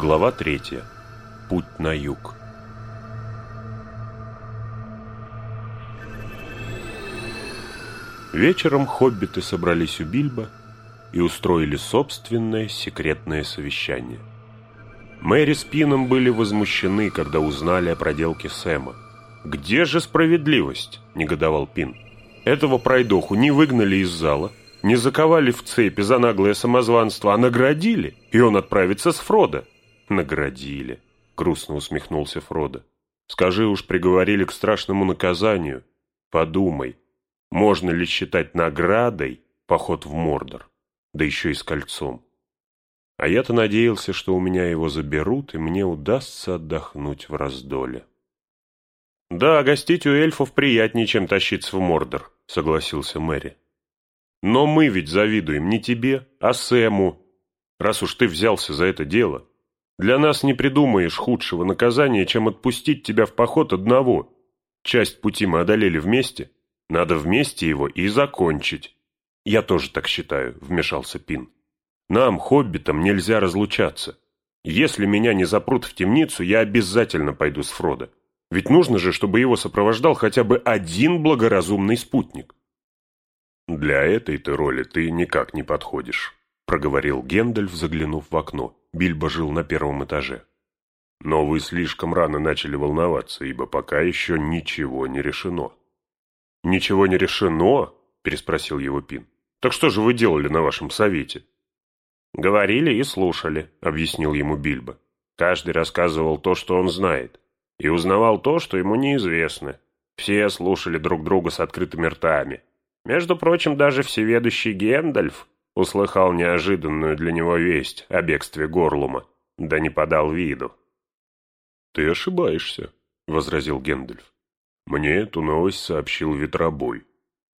Глава третья. Путь на юг. Вечером хоббиты собрались у Бильбо и устроили собственное секретное совещание. Мэри с Пином были возмущены, когда узнали о проделке Сэма. «Где же справедливость?» – негодовал Пин. «Этого пройдоху не выгнали из зала, не заковали в цепи за наглое самозванство, а наградили, и он отправится с Фродо». «Наградили», – грустно усмехнулся Фродо. «Скажи уж, приговорили к страшному наказанию. Подумай, можно ли считать наградой поход в Мордор, да еще и с кольцом? А я-то надеялся, что у меня его заберут, и мне удастся отдохнуть в раздоле». «Да, гостить у эльфов приятнее, чем тащиться в Мордор», — согласился Мэри. «Но мы ведь завидуем не тебе, а Сэму, раз уж ты взялся за это дело. Для нас не придумаешь худшего наказания, чем отпустить тебя в поход одного. Часть пути мы одолели вместе, надо вместе его и закончить». «Я тоже так считаю», — вмешался Пин. «Нам, хоббитам, нельзя разлучаться. Если меня не запрут в темницу, я обязательно пойду с Фродо. Ведь нужно же, чтобы его сопровождал хотя бы один благоразумный спутник. «Для этой-то роли ты никак не подходишь», — проговорил Гендальф, заглянув в окно. Бильбо жил на первом этаже. «Но вы слишком рано начали волноваться, ибо пока еще ничего не решено». «Ничего не решено?» — переспросил его Пин. «Так что же вы делали на вашем совете?» «Говорили и слушали», — объяснил ему Бильбо. «Каждый рассказывал то, что он знает и узнавал то, что ему неизвестно. Все слушали друг друга с открытыми ртами. Между прочим, даже всеведущий Гендальф услыхал неожиданную для него весть о бегстве Горлума, да не подал виду. «Ты ошибаешься», — возразил Гендальф. «Мне эту новость сообщил Ветробой.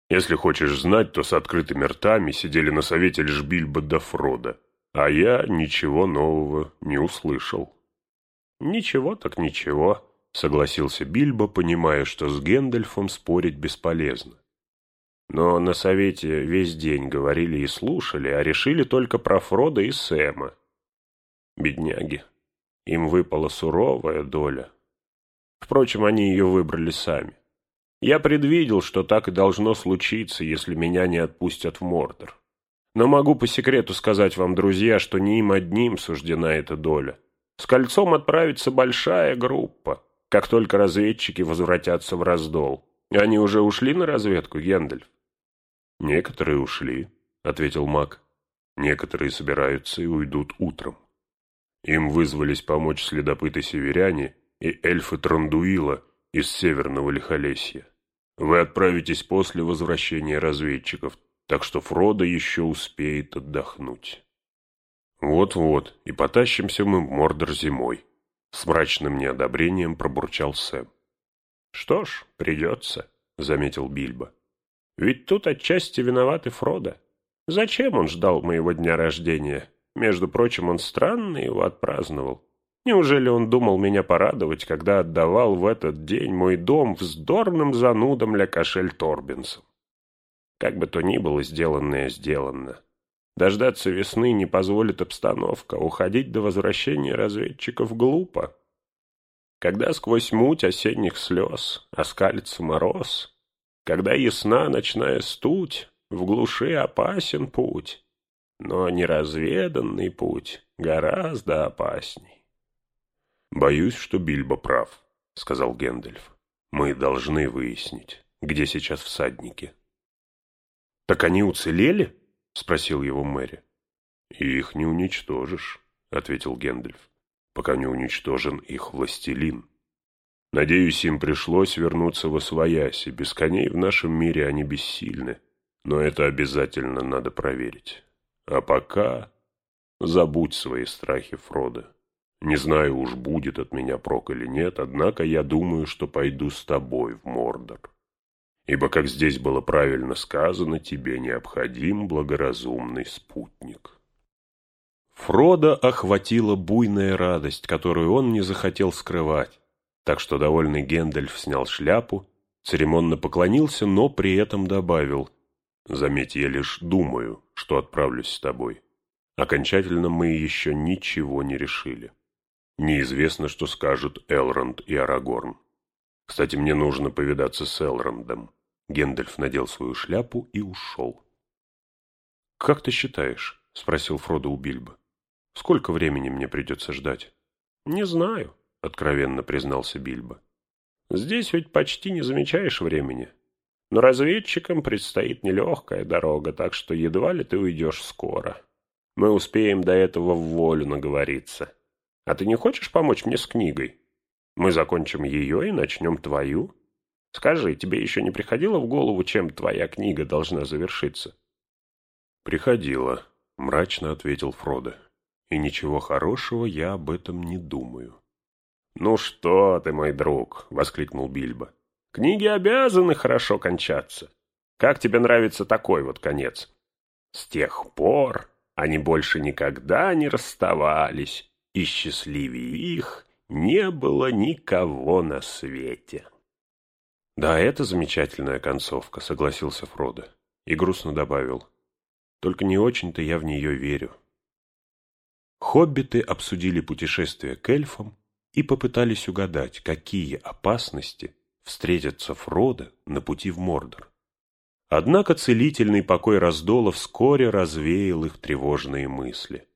Если хочешь знать, то с открытыми ртами сидели на совете лишь Бильбо да Фродо, а я ничего нового не услышал». «Ничего так ничего», — согласился Бильбо, понимая, что с Гэндальфом спорить бесполезно. Но на совете весь день говорили и слушали, а решили только про Фрода и Сэма. Бедняги. Им выпала суровая доля. Впрочем, они ее выбрали сами. Я предвидел, что так и должно случиться, если меня не отпустят в Мордор. Но могу по секрету сказать вам, друзья, что не им одним суждена эта доля. С кольцом отправится большая группа как только разведчики возвратятся в раздол. Они уже ушли на разведку, Гендальф? Некоторые ушли, ответил маг. Некоторые собираются и уйдут утром. Им вызвались помочь следопыты-северяне и эльфы Трандуила из северного Лихолесья. Вы отправитесь после возвращения разведчиков, так что Фродо еще успеет отдохнуть. Вот-вот, и потащимся мы в Мордор зимой. С мрачным неодобрением пробурчал Сэм. «Что ж, придется», — заметил Бильбо. «Ведь тут отчасти виноват и Фродо. Зачем он ждал моего дня рождения? Между прочим, он странно его отпраздновал. Неужели он думал меня порадовать, когда отдавал в этот день мой дом вздорным занудам для кошель Торбинсом? Как бы то ни было, сделанное сделано. Дождаться весны не позволит обстановка, уходить до возвращения разведчиков глупо. Когда сквозь муть осенних слез оскалится мороз, когда ясна ночная стуть, в глуши опасен путь, но неразведанный путь гораздо опасней. «Боюсь, что Бильбо прав», — сказал Гэндальф. «Мы должны выяснить, где сейчас всадники». «Так они уцелели?» — спросил его Мэри. «Их не уничтожишь», — ответил Гэндальф, «пока не уничтожен их властелин. Надеюсь, им пришлось вернуться во свояси. Без коней в нашем мире они бессильны, но это обязательно надо проверить. А пока забудь свои страхи, Фродо. Не знаю, уж будет от меня прок или нет, однако я думаю, что пойду с тобой в Мордор» ибо, как здесь было правильно сказано, тебе необходим благоразумный спутник. Фрода охватила буйная радость, которую он не захотел скрывать, так что довольный Гендальф снял шляпу, церемонно поклонился, но при этом добавил, «Заметь, я лишь думаю, что отправлюсь с тобой. Окончательно мы еще ничего не решили». Неизвестно, что скажут Элронд и Арагорн. Кстати, мне нужно повидаться с Элрондом. Гендальф надел свою шляпу и ушел. «Как ты считаешь?» — спросил Фродо у Бильбо. «Сколько времени мне придется ждать?» «Не знаю», — откровенно признался Бильбо. «Здесь ведь почти не замечаешь времени. Но разведчикам предстоит нелегкая дорога, так что едва ли ты уйдешь скоро. Мы успеем до этого в волю наговориться». А ты не хочешь помочь мне с книгой? Мы закончим ее и начнем твою. Скажи, тебе еще не приходило в голову, чем твоя книга должна завершиться? Приходило, мрачно ответил Фродо. И ничего хорошего я об этом не думаю. «Ну что ты, мой друг!» — воскликнул Бильбо. «Книги обязаны хорошо кончаться. Как тебе нравится такой вот конец? С тех пор они больше никогда не расставались, и счастливее их не было никого на свете. «Да, это замечательная концовка», — согласился Фродо и грустно добавил. «Только не очень-то я в нее верю». Хоббиты обсудили путешествие к эльфам и попытались угадать, какие опасности встретятся Фродо на пути в Мордор. Однако целительный покой раздола вскоре развеял их тревожные мысли.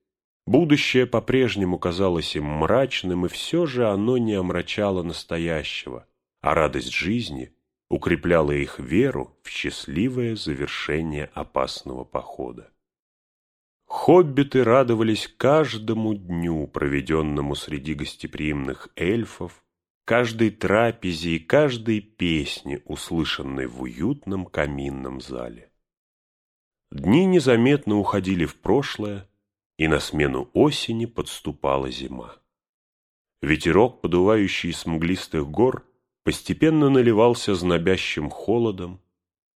Будущее по-прежнему казалось им мрачным, и все же оно не омрачало настоящего, а радость жизни укрепляла их веру в счастливое завершение опасного похода. Хоббиты радовались каждому дню, проведенному среди гостеприимных эльфов, каждой трапезе и каждой песне, услышанной в уютном каминном зале. Дни незаметно уходили в прошлое, и на смену осени подступала зима. Ветерок, подувающий из мглистых гор, постепенно наливался знобящим холодом,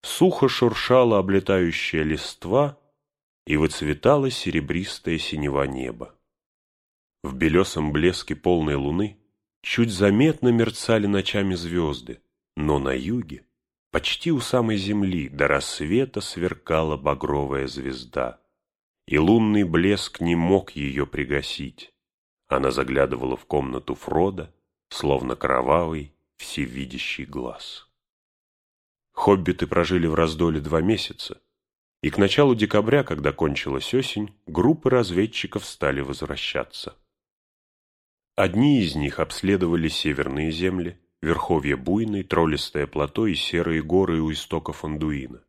сухо шуршала облетающая листва и выцветала серебристое синева неба. В белесом блеске полной луны чуть заметно мерцали ночами звезды, но на юге, почти у самой земли, до рассвета сверкала багровая звезда и лунный блеск не мог ее пригасить. Она заглядывала в комнату Фрода, словно кровавый, всевидящий глаз. Хоббиты прожили в раздоле два месяца, и к началу декабря, когда кончилась осень, группы разведчиков стали возвращаться. Одни из них обследовали северные земли, верховья буйной, троллистое плато и серые горы у истоков Андуина.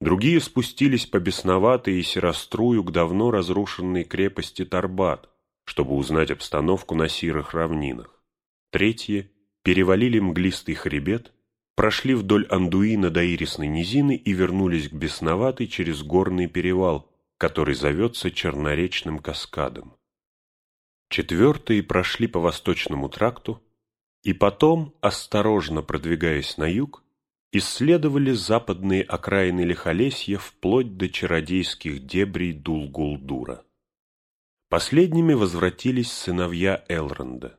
Другие спустились по бесноватой и серострую к давно разрушенной крепости Тарбат, чтобы узнать обстановку на сирых равнинах. Третьи перевалили мглистый хребет, прошли вдоль Андуина до Ирисной низины и вернулись к бесноватой через горный перевал, который зовется Черноречным каскадом. Четвертые прошли по восточному тракту и потом, осторожно продвигаясь на юг, исследовали западные окраины Лихолесья вплоть до чародейских дебрей Дулгулдура. Последними возвратились сыновья Элронда.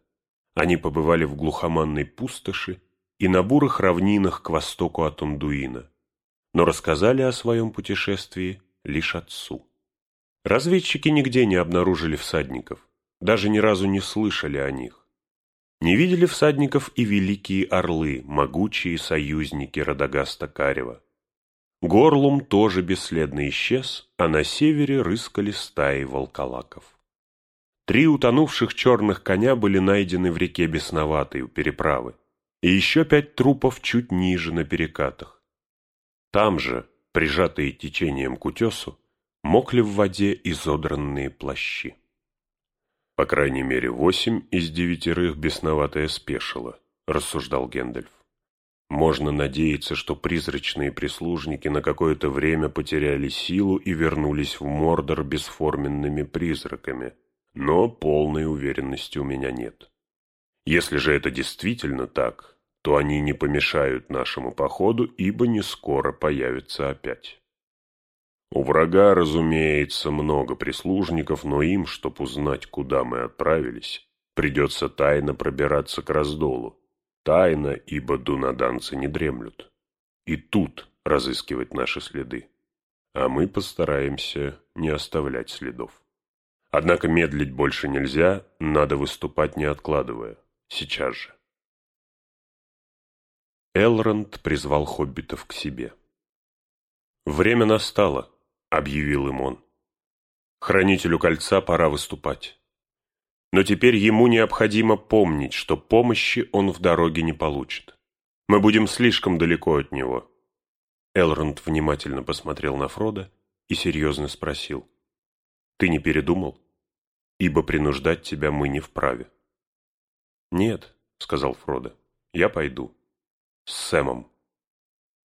Они побывали в глухоманной пустоши и на бурых равнинах к востоку от Ундуина, но рассказали о своем путешествии лишь отцу. Разведчики нигде не обнаружили всадников, даже ни разу не слышали о них. Не видели всадников и великие орлы, могучие союзники Радагаста Карева. Горлум тоже бесследно исчез, а на севере рыскали стаи волколаков. Три утонувших черных коня были найдены в реке Бесноватой у переправы, и еще пять трупов чуть ниже на перекатах. Там же, прижатые течением к утесу, мокли в воде изодранные плащи. По крайней мере, восемь из девятерых бесноватая спешила, рассуждал Гендальф. Можно надеяться, что призрачные прислужники на какое-то время потеряли силу и вернулись в Мордор бесформенными призраками, но полной уверенности у меня нет. Если же это действительно так, то они не помешают нашему походу, ибо не скоро появятся опять. У врага, разумеется, много прислужников, но им, чтоб узнать, куда мы отправились, придется тайно пробираться к раздолу. Тайно, ибо дунаданцы не дремлют. И тут разыскивать наши следы. А мы постараемся не оставлять следов. Однако медлить больше нельзя, надо выступать не откладывая. Сейчас же. Элронд призвал хоббитов к себе. «Время настало», — объявил им он. «Хранителю кольца пора выступать. Но теперь ему необходимо помнить, что помощи он в дороге не получит. Мы будем слишком далеко от него». Элронд внимательно посмотрел на Фрода и серьезно спросил. «Ты не передумал? Ибо принуждать тебя мы не вправе». «Нет», — сказал Фродо, — «я пойду. С Сэмом».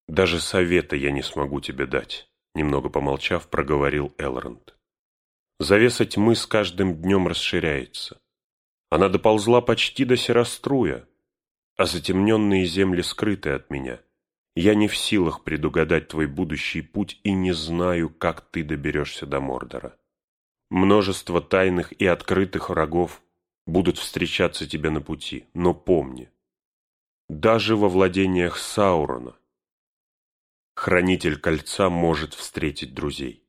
«Даже совета я не смогу тебе дать», — немного помолчав, проговорил Элронд. «Завеса тьмы с каждым днем расширяется. Она доползла почти до Сероструя, а затемненные земли скрыты от меня. Я не в силах предугадать твой будущий путь и не знаю, как ты доберешься до Мордора. Множество тайных и открытых врагов будут встречаться тебе на пути, но помни, даже во владениях Саурона хранитель кольца может встретить друзей.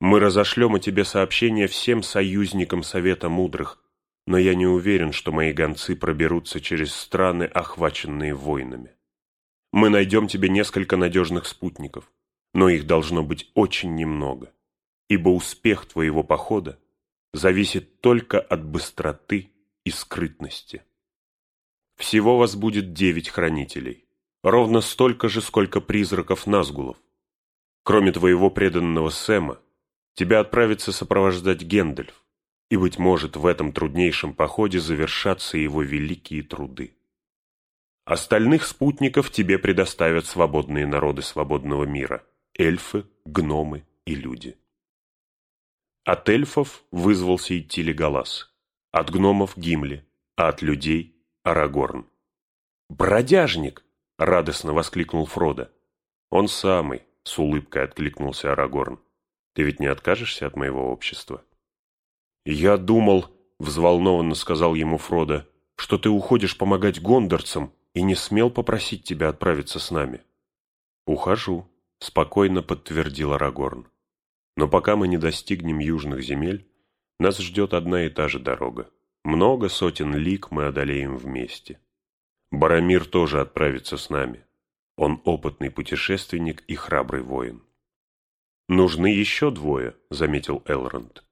Мы разошлем о тебе сообщение всем союзникам Совета Мудрых, но я не уверен, что мои гонцы проберутся через страны, охваченные войнами. Мы найдем тебе несколько надежных спутников, но их должно быть очень немного, ибо успех твоего похода зависит только от быстроты и скрытности. Всего вас будет девять хранителей, ровно столько же, сколько призраков Назгулов. Кроме твоего преданного Сэма, тебя отправится сопровождать Гендальф, и, быть может, в этом труднейшем походе завершатся его великие труды. Остальных спутников тебе предоставят свободные народы свободного мира – эльфы, гномы и люди. От эльфов вызвался идти Леголас, от гномов – Гимли, а от людей – Арагорн. «Бродяжник!» — радостно воскликнул Фродо. «Он самый», — с улыбкой откликнулся Арагорн. «Ты ведь не откажешься от моего общества?» «Я думал», — взволнованно сказал ему Фродо, «что ты уходишь помогать гондорцам и не смел попросить тебя отправиться с нами». «Ухожу», — спокойно подтвердил Арагорн. Но пока мы не достигнем южных земель, нас ждет одна и та же дорога. Много сотен лиг мы одолеем вместе. Барамир тоже отправится с нами. Он опытный путешественник и храбрый воин. «Нужны еще двое», — заметил Элронд.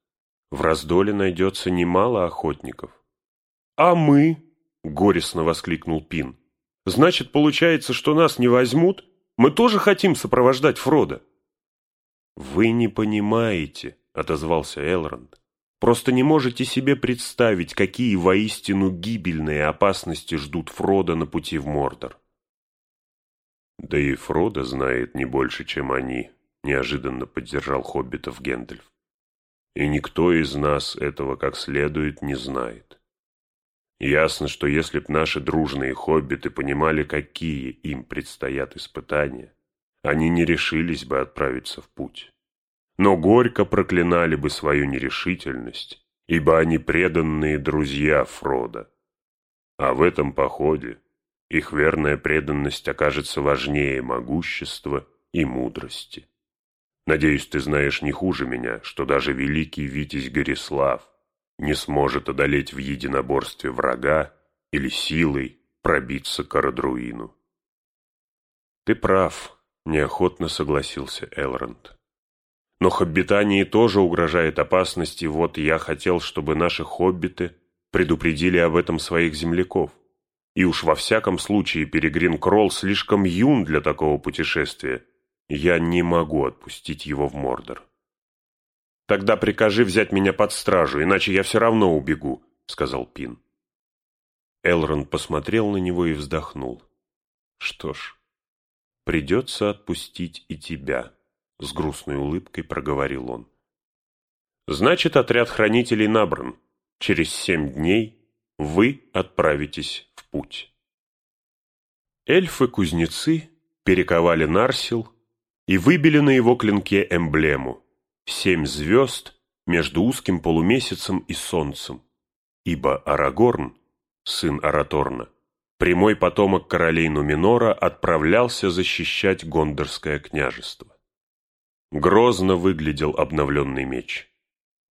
«В раздоле найдется немало охотников». «А мы?» — горестно воскликнул Пин. «Значит, получается, что нас не возьмут? Мы тоже хотим сопровождать Фрода». «Вы не понимаете», — отозвался Элронд. «Просто не можете себе представить, какие воистину гибельные опасности ждут Фрода на пути в Мордор». «Да и Фрода знает не больше, чем они», — неожиданно поддержал хоббитов Гэндальф. «И никто из нас этого как следует не знает. Ясно, что если б наши дружные хоббиты понимали, какие им предстоят испытания, они не решились бы отправиться в путь. Но горько проклинали бы свою нерешительность, ибо они преданные друзья Фрода. А в этом походе их верная преданность окажется важнее могущества и мудрости. Надеюсь, ты знаешь не хуже меня, что даже великий Витязь Горислав не сможет одолеть в единоборстве врага или силой пробиться к Арадруину. Ты прав, неохотно согласился Элронд. Но хоббитании тоже угрожает опасность, и вот я хотел, чтобы наши хоббиты предупредили об этом своих земляков. И уж во всяком случае Перегрин Кролл слишком юн для такого путешествия. Я не могу отпустить его в Мордор. «Тогда прикажи взять меня под стражу, иначе я все равно убегу», — сказал Пин. Элрон посмотрел на него и вздохнул. «Что ж, придется отпустить и тебя», — с грустной улыбкой проговорил он. «Значит, отряд хранителей набран. Через семь дней вы отправитесь в путь». Эльфы-кузнецы перековали Нарсил и выбили на его клинке эмблему — семь звезд между узким полумесяцем и солнцем, ибо Арагорн, сын Араторна, прямой потомок королей Нуминора отправлялся защищать Гондорское княжество. Грозно выглядел обновленный меч.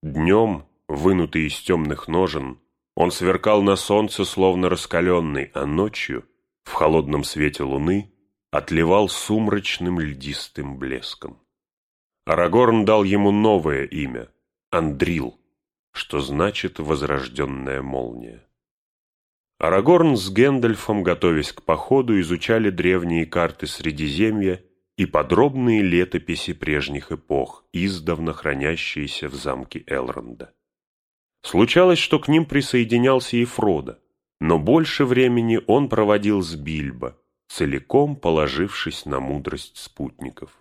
Днем, Вынутый из темных ножен, он сверкал на солнце, словно раскаленный, а ночью, в холодном свете луны, отливал сумрачным льдистым блеском. Арагорн дал ему новое имя — Андрил, что значит «возрожденная молния». Арагорн с Гэндальфом, готовясь к походу, изучали древние карты Средиземья и подробные летописи прежних эпох, издавна хранящиеся в замке Элронда. Случалось, что к ним присоединялся и Фродо, но больше времени он проводил с Бильбо, целиком положившись на мудрость спутников.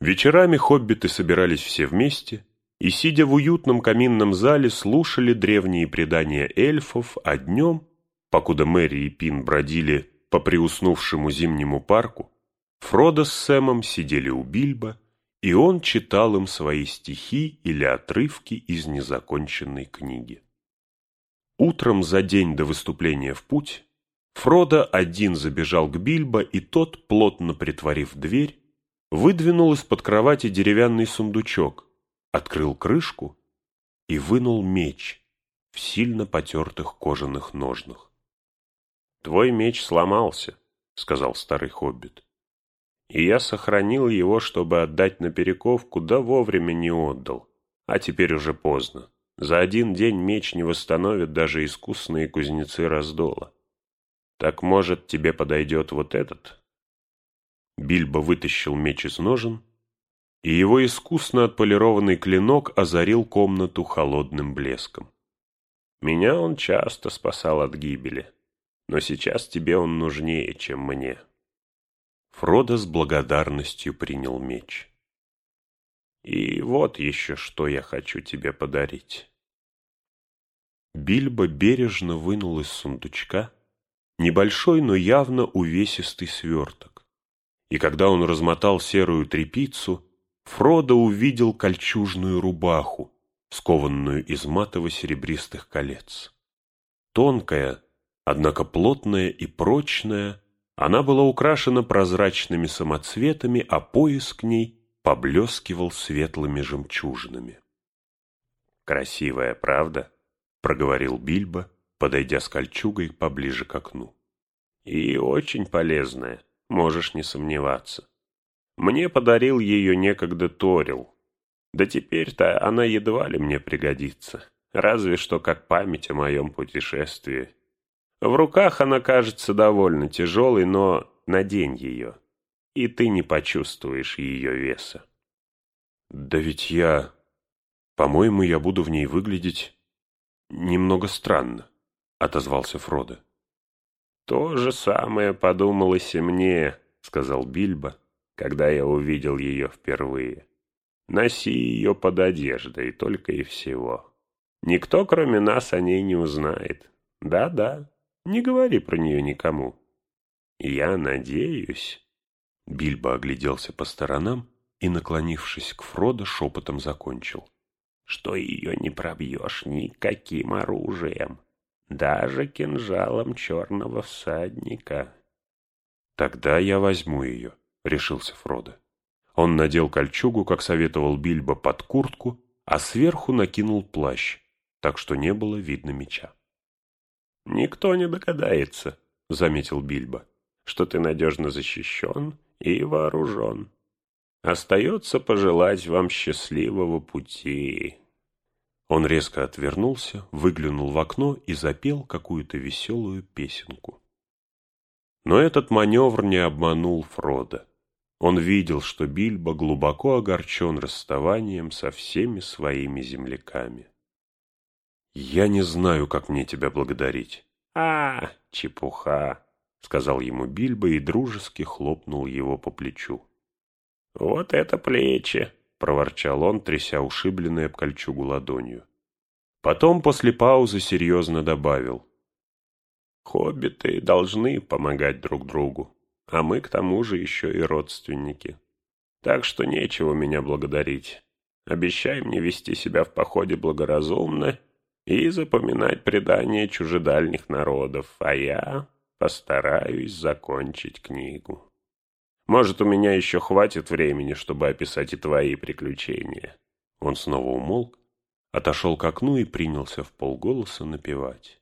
Вечерами хоббиты собирались все вместе и, сидя в уютном каминном зале, слушали древние предания эльфов, а днем, покуда Мэри и Пин бродили по приуснувшему зимнему парку, Фродо с Сэмом сидели у Бильбо, и он читал им свои стихи или отрывки из незаконченной книги. Утром за день до выступления в путь Фродо один забежал к Бильбо, и тот, плотно притворив дверь, выдвинул из-под кровати деревянный сундучок, открыл крышку и вынул меч в сильно потертых кожаных ножнах. «Твой меч сломался», — сказал старый хоббит. «И я сохранил его, чтобы отдать на перековку, да вовремя не отдал. А теперь уже поздно. За один день меч не восстановят даже искусные кузнецы раздола. Так, может, тебе подойдет вот этот?» Бильбо вытащил меч из ножен, и его искусно отполированный клинок озарил комнату холодным блеском. «Меня он часто спасал от гибели, но сейчас тебе он нужнее, чем мне». Фродо с благодарностью принял меч. «И вот еще что я хочу тебе подарить». Бильбо бережно вынул из сундучка небольшой, но явно увесистый сверток. И когда он размотал серую тряпицу, Фродо увидел кольчужную рубаху, скованную из матово-серебристых колец. Тонкая, однако плотная и прочная, она была украшена прозрачными самоцветами, а пояс к ней поблескивал светлыми жемчужинами. «Красивая, правда?» — проговорил Бильбо, подойдя с кольчугой поближе к окну. «И очень полезная, можешь не сомневаться. Мне подарил ее некогда Торил. Да теперь-то она едва ли мне пригодится, разве что как память о моем путешествии. В руках она кажется довольно тяжелой, но надень ее, и ты не почувствуешь ее веса». «Да ведь я... По-моему, я буду в ней выглядеть немного странно», — отозвался Фродо. «То же самое подумалось и мне», — сказал Бильбо, когда я увидел ее впервые. «Носи ее под одеждой, только и всего. Никто, кроме нас, о ней не узнает. Да-да, не говори про нее никому». «Я надеюсь...» Бильбо огляделся по сторонам и, наклонившись к Фродо, шепотом закончил. «Что ее не пробьешь никаким оружием даже кинжалом черного всадника. «Тогда я возьму ее», — решился Фродо. Он надел кольчугу, как советовал Бильбо, под куртку, а сверху накинул плащ, так что не было видно меча. «Никто не догадается», — заметил Бильбо, — «что ты надежно защищен и вооружен. Остается пожелать вам счастливого пути». Он резко отвернулся, выглянул в окно и запел какую-то веселую песенку. Но этот маневр не обманул Фрода. Он видел, что Бильбо глубоко огорчен расставанием со всеми своими земляками. «Я не знаю, как мне тебя благодарить». «А, чепуха», — сказал ему Бильбо и дружески хлопнул его по плечу. «Вот это плечи!» — проворчал он, тряся ушибленной об кольчугу ладонью. Потом после паузы серьезно добавил. «Хоббиты должны помогать друг другу, а мы к тому же еще и родственники. Так что нечего меня благодарить. Обещай мне вести себя в походе благоразумно и запоминать предания чужедальних народов, а я постараюсь закончить книгу». Может, у меня еще хватит времени, чтобы описать и твои приключения». Он снова умолк, отошел к окну и принялся в полголоса напевать.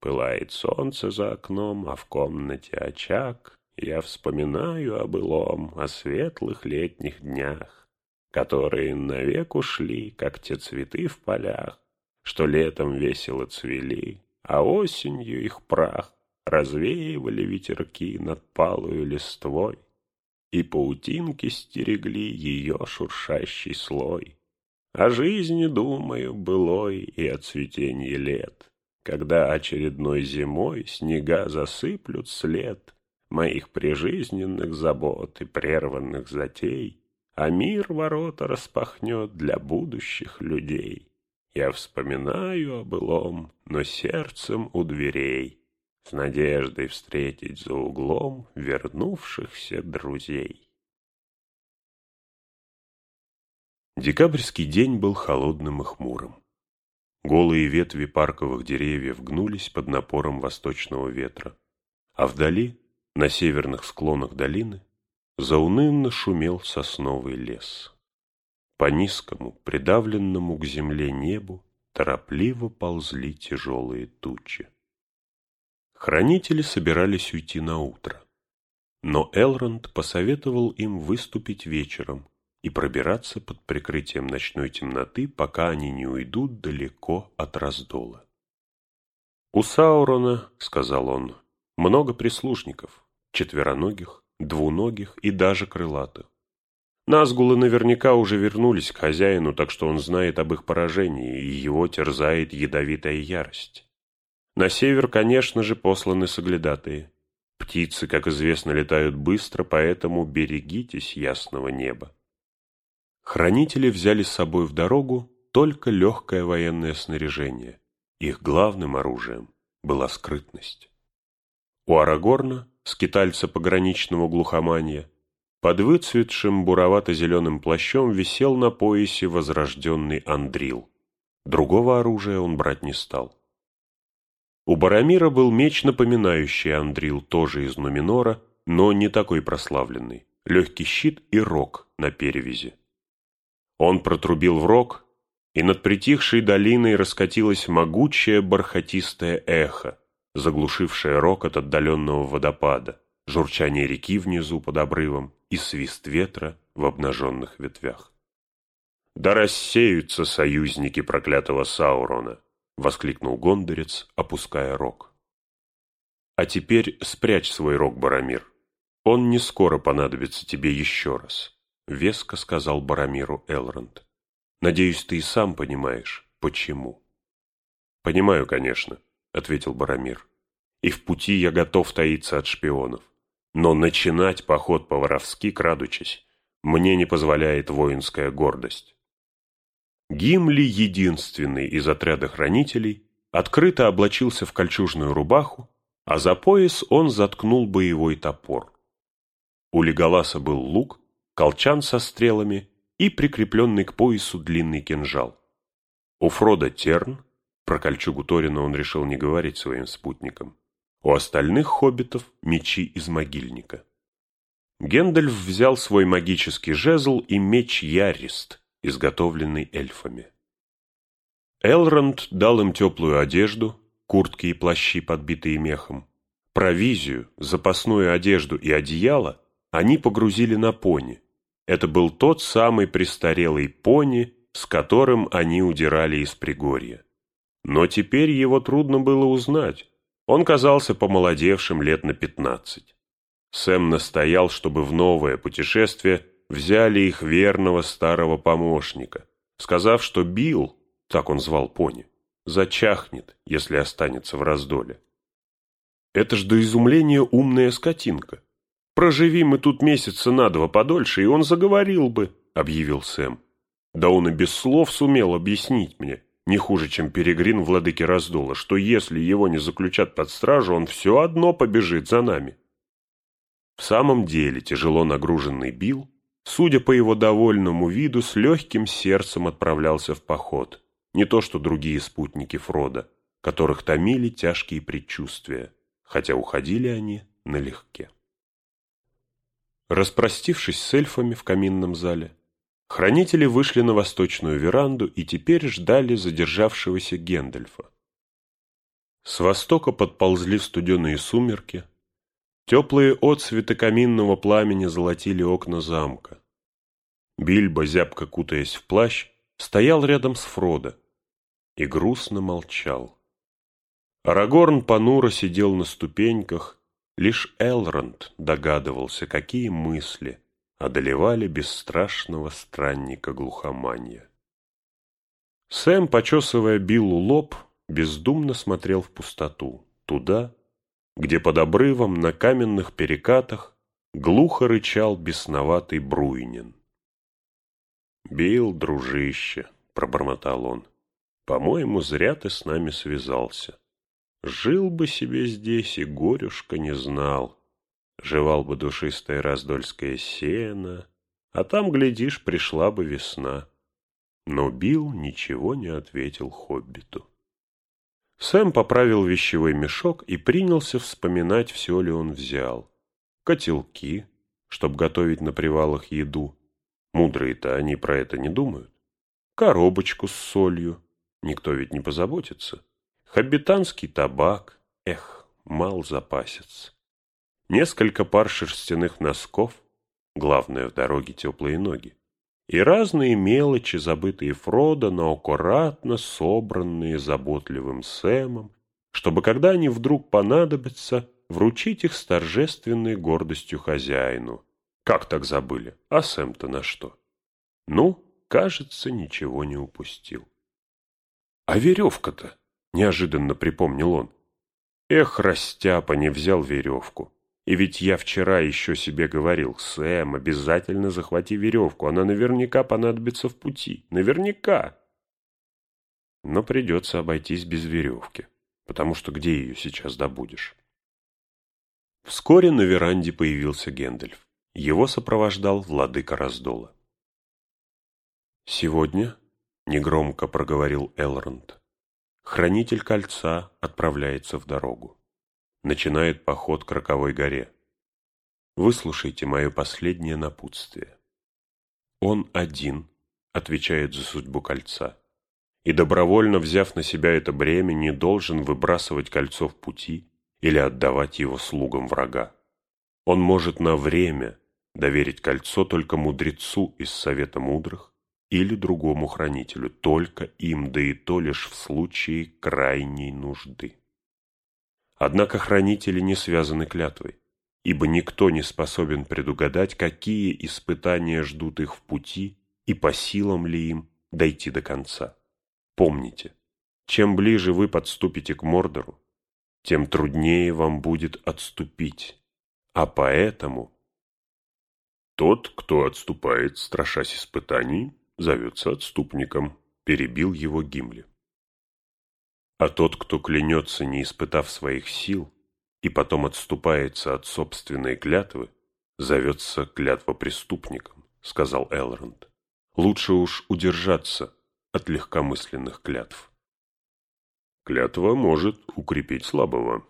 Пылает солнце за окном, а в комнате очаг. Я вспоминаю о былом, о светлых летних днях, которые навек ушли, как те цветы в полях, что летом весело цвели, а осенью их прах развеивали ветерки над палую листвой, и паутинки стерегли ее шуршащий слой. О жизни думаю былой и о цветении лет, когда очередной зимой снега засыплют след моих прижизненных забот и прерванных затей, а мир ворота распахнет для будущих людей. Я вспоминаю о былом, но сердцем у дверей, с надеждой встретить за углом вернувшихся друзей. Декабрьский день был холодным и хмурым. Голые ветви парковых деревьев гнулись под напором восточного ветра, а вдали, на северных склонах долины, заунывно шумел сосновый лес. По низкому, придавленному к земле небу торопливо ползли тяжелые тучи. Хранители собирались уйти на утро, но Элронд посоветовал им выступить вечером и пробираться под прикрытием ночной темноты, пока они не уйдут далеко от раздола. «У Саурона, — сказал он, — много прислужников, четвероногих, двуногих и даже крылатых. Назгулы наверняка уже вернулись к хозяину, так что он знает об их поражении, и его терзает ядовитая ярость. На север, конечно же, посланы соглядатые. Птицы, как известно, летают быстро, поэтому берегитесь ясного неба. Хранители взяли с собой в дорогу только легкое военное снаряжение. Их главным оружием была скрытность. У Арагорна, скитальца пограничного глухоманья, под выцветшим буровато-зеленым плащом висел на поясе возрожденный Андрил. Другого оружия он брать не стал. У Барамира был меч, напоминающий Андрил, тоже из Нуминора, но не такой прославленный. Легкий щит и рог на перевязи. Он протрубил в рог, и над притихшей долиной раскатилось могучее бархатистое эхо, заглушившее рок от отдаленного водопада журчание реки внизу под обрывом и свист ветра в обнаженных ветвях. «Да рассеются союзники проклятого Саурона!» — воскликнул Гондорец, опуская рог. «А теперь спрячь свой рог, Барамир. Он не скоро понадобится тебе еще раз», — веско сказал Барамиру Элронд. «Надеюсь, ты и сам понимаешь, почему». «Понимаю, конечно», — ответил Барамир. «И в пути я готов таиться от шпионов. Но начинать поход по-воровски, крадучись, мне не позволяет воинская гордость. Гимли, единственный из отряда хранителей, открыто облачился в кольчужную рубаху, а за пояс он заткнул боевой топор. У Леголаса был лук, колчан со стрелами и прикрепленный к поясу длинный кинжал. У Фрода терн, про кольчугу Торина он решил не говорить своим спутникам, у остальных хоббитов мечи из могильника. Гендальф взял свой магический жезл и меч Ярист, изготовленный эльфами. Элронд дал им теплую одежду, куртки и плащи, подбитые мехом. Провизию, запасную одежду и одеяло они погрузили на пони. Это был тот самый престарелый пони, с которым они удирали из Пригорья. Но теперь его трудно было узнать. Он казался помолодевшим лет на пятнадцать. Сэм настоял, чтобы в новое путешествие взяли их верного старого помощника, сказав, что Билл, так он звал пони, зачахнет, если останется в раздоле. Это ж до изумления умная скотинка. Проживи мы тут месяца на два подольше, и он заговорил бы, объявил Сэм. Да он и без слов сумел объяснить мне, не хуже, чем Перегрин владыки раздола, что если его не заключат под стражу, он все одно побежит за нами. В самом деле тяжело нагруженный Билл, судя по его довольному виду, с легким сердцем отправлялся в поход, не то что другие спутники Фрода, которых томили тяжкие предчувствия, хотя уходили они налегке. Распростившись с эльфами в каминном зале, Хранители вышли на восточную веранду и теперь ждали задержавшегося Гендальфа. С востока подползли студеные сумерки, теплые отсветы каминного пламени золотили окна замка. Бильбо, зябко кутаясь в плащ, стоял рядом с Фродо и грустно молчал. Арагорн понуро сидел на ступеньках, лишь Элронд догадывался, какие мысли одолевали бесстрашного странника глухоманья. Сэм, почесывая Биллу лоб, бездумно смотрел в пустоту, туда, где под обрывом на каменных перекатах глухо рычал бесноватый Бруйнин. «Билл, дружище», — пробормотал он, — «по-моему, зря ты с нами связался. Жил бы себе здесь и горюшка не знал. Жевал бы душистое раздольское сено, а там, глядишь, пришла бы весна». Но Билл ничего не ответил хоббиту. Сэм поправил вещевой мешок и принялся вспоминать, все ли он взял. Котелки, чтобы готовить на привалах еду. Мудрые-то они про это не думают. Коробочку с солью. Никто ведь не позаботится. Хабитанский табак. Эх, мал запасец. Несколько пар шерстяных носков. Главное в дороге теплые ноги и разные мелочи, забытые Фродо, но аккуратно собранные заботливым Сэмом, чтобы, когда они вдруг понадобятся, вручить их с торжественной гордостью хозяину. Как так забыли? А Сэм-то на что? Ну, кажется, ничего не упустил. А веревка-то, неожиданно припомнил он. Эх, растяпа, не взял веревку. И ведь я вчера еще себе говорил, Сэм, обязательно захвати веревку, она наверняка понадобится в пути. Наверняка. Но придется обойтись без веревки, потому что где ее сейчас добудешь? Вскоре на веранде появился Гендальф. Его сопровождал владыка раздола. «Сегодня», — негромко проговорил Элронд, — «хранитель кольца отправляется в дорогу начинает поход к Роковой горе. Выслушайте мое последнее напутствие. Он один отвечает за судьбу кольца, и добровольно взяв на себя это бремя, не должен выбрасывать кольцо в пути или отдавать его слугам врага. Он может на время доверить кольцо только мудрецу из Совета Мудрых или другому хранителю, только им, да и то лишь в случае крайней нужды. Однако хранители не связаны клятвой, ибо никто не способен предугадать, какие испытания ждут их в пути и по силам ли им дойти до конца. Помните, чем ближе вы подступите к Мордору, тем труднее вам будет отступить, а поэтому... Тот, кто отступает, страшась испытаний, зовется отступником, перебил его Гимли. А тот, кто клянется, не испытав своих сил, и потом отступается от собственной клятвы, зовется клятвопреступником, сказал Элронд. Лучше уж удержаться от легкомысленных клятв. Клятва может укрепить слабого.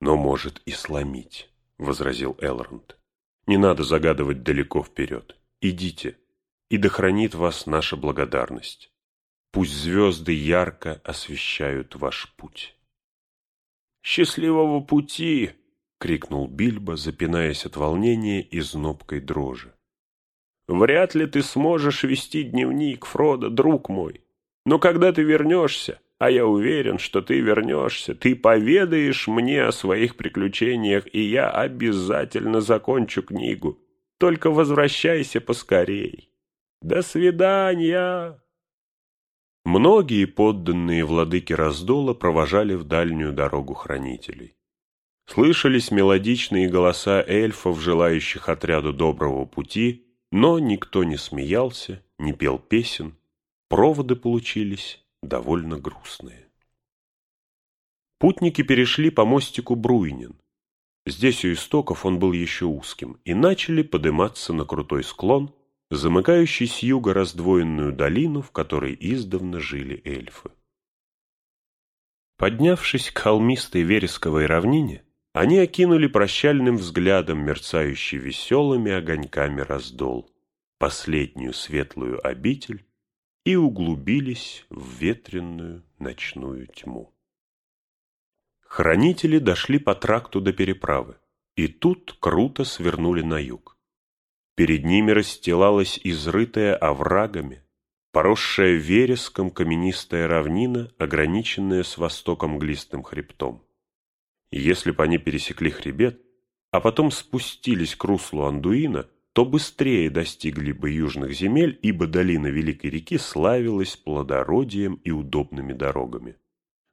Но может и сломить, возразил Элронд. Не надо загадывать далеко вперед. Идите, и да хранит вас наша благодарность. Пусть звезды ярко освещают ваш путь. «Счастливого пути!» — крикнул Бильбо, запинаясь от волнения и знобкой дрожи. «Вряд ли ты сможешь вести дневник, Фродо, друг мой. Но когда ты вернешься, а я уверен, что ты вернешься, ты поведаешь мне о своих приключениях, и я обязательно закончу книгу. Только возвращайся поскорей. До свидания!» Многие подданные владыки раздола провожали в дальнюю дорогу хранителей. Слышались мелодичные голоса эльфов, желающих отряду доброго пути, но никто не смеялся, не пел песен, проводы получились довольно грустные. Путники перешли по мостику Бруйнин. Здесь у истоков он был еще узким, и начали подниматься на крутой склон, замыкающий с юга раздвоенную долину, в которой издавна жили эльфы. Поднявшись к холмистой вересковой равнине, они окинули прощальным взглядом мерцающий веселыми огоньками раздол. последнюю светлую обитель и углубились в ветренную ночную тьму. Хранители дошли по тракту до переправы, и тут круто свернули на юг. Перед ними расстилалась изрытая оврагами, поросшая вереском каменистая равнина, ограниченная с востоком глистым хребтом. Если бы они пересекли хребет, а потом спустились к руслу Андуина, то быстрее достигли бы южных земель, ибо долина Великой реки славилась плодородием и удобными дорогами.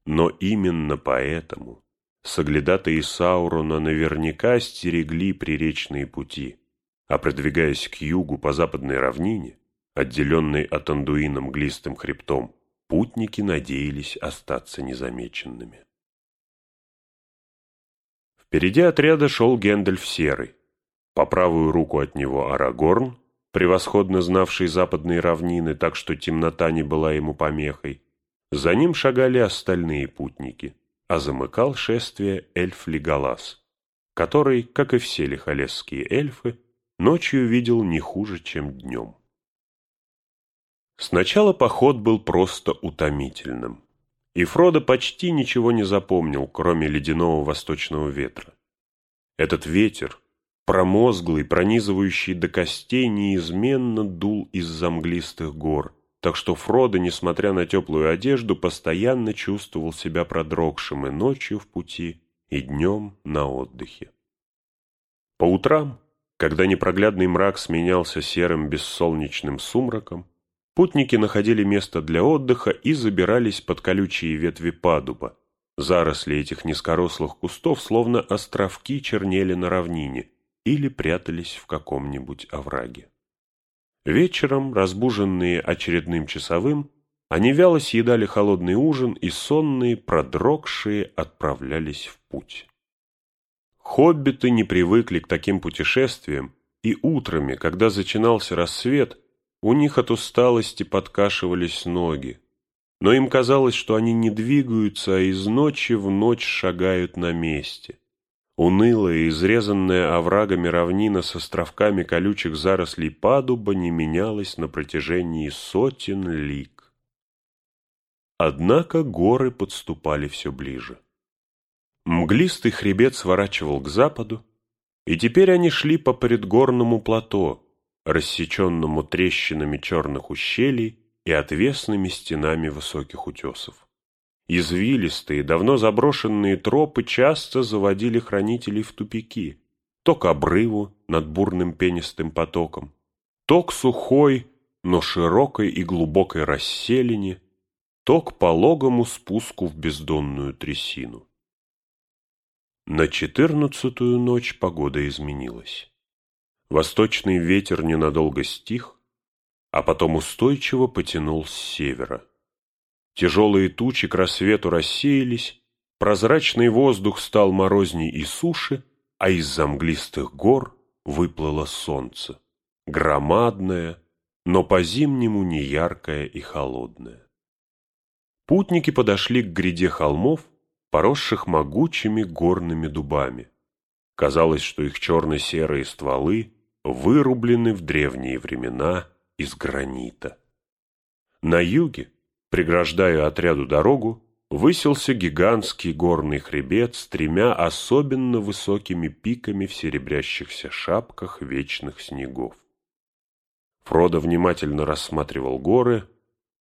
Но именно поэтому соглядатые Саурона наверняка стерегли приречные пути, а продвигаясь к югу по западной равнине, отделенной от Андуином глистым хребтом, путники надеялись остаться незамеченными. Впереди отряда шел Гендальф Серый, по правую руку от него Арагорн, превосходно знавший западные равнины, так что темнота не была ему помехой. За ним шагали остальные путники, а замыкал шествие эльф Леголас, который, как и все лихолесские эльфы, ночью видел не хуже, чем днем. Сначала поход был просто утомительным, и Фродо почти ничего не запомнил, кроме ледяного восточного ветра. Этот ветер, промозглый, пронизывающий до костей, неизменно дул из-за мглистых гор, так что Фродо, несмотря на теплую одежду, постоянно чувствовал себя продрогшим и ночью в пути, и днем на отдыхе. По утрам, когда непроглядный мрак сменялся серым бессолнечным сумраком, путники находили место для отдыха и забирались под колючие ветви падуба. Заросли этих низкорослых кустов, словно островки, чернели на равнине, или прятались в каком-нибудь овраге. Вечером, разбуженные очередным часовым, они вяло съедали холодный ужин и сонные, продрогшие, отправлялись в путь. Хоббиты не привыкли к таким путешествиям, и утрами, когда начинался рассвет, у них от усталости подкашивались ноги. Но им казалось, что они не двигаются, а из ночи в ночь шагают на месте. Унылая, изрезанная оврагами равнина с островками колючих зарослей падуба не менялась на протяжении сотен лиг. Однако горы подступали все ближе. Мглистый хребет сворачивал к западу, и теперь они шли по предгорному плато, рассеченному трещинами черных ущелий и отвесными стенами высоких утесов. Извилистые, давно заброшенные тропы часто заводили хранителей в тупики, то к обрыву над бурным пенистым потоком, то к сухой, но широкой и глубокой расселине, то к пологому спуску в бездонную трясину. На четырнадцатую ночь погода изменилась. Восточный ветер ненадолго стих, а потом устойчиво потянул с севера. Тяжелые тучи к рассвету рассеялись, прозрачный воздух стал морозней и суше, а из-за мглистых гор выплыло солнце, громадное, но по-зимнему не яркое и холодное. Путники подошли к гряде холмов, поросших могучими горными дубами. Казалось, что их черно-серые стволы вырублены в древние времена из гранита. На юге, Преграждая отряду дорогу, высился гигантский горный хребет с тремя особенно высокими пиками в серебрящихся шапках вечных снегов. Фродо внимательно рассматривал горы,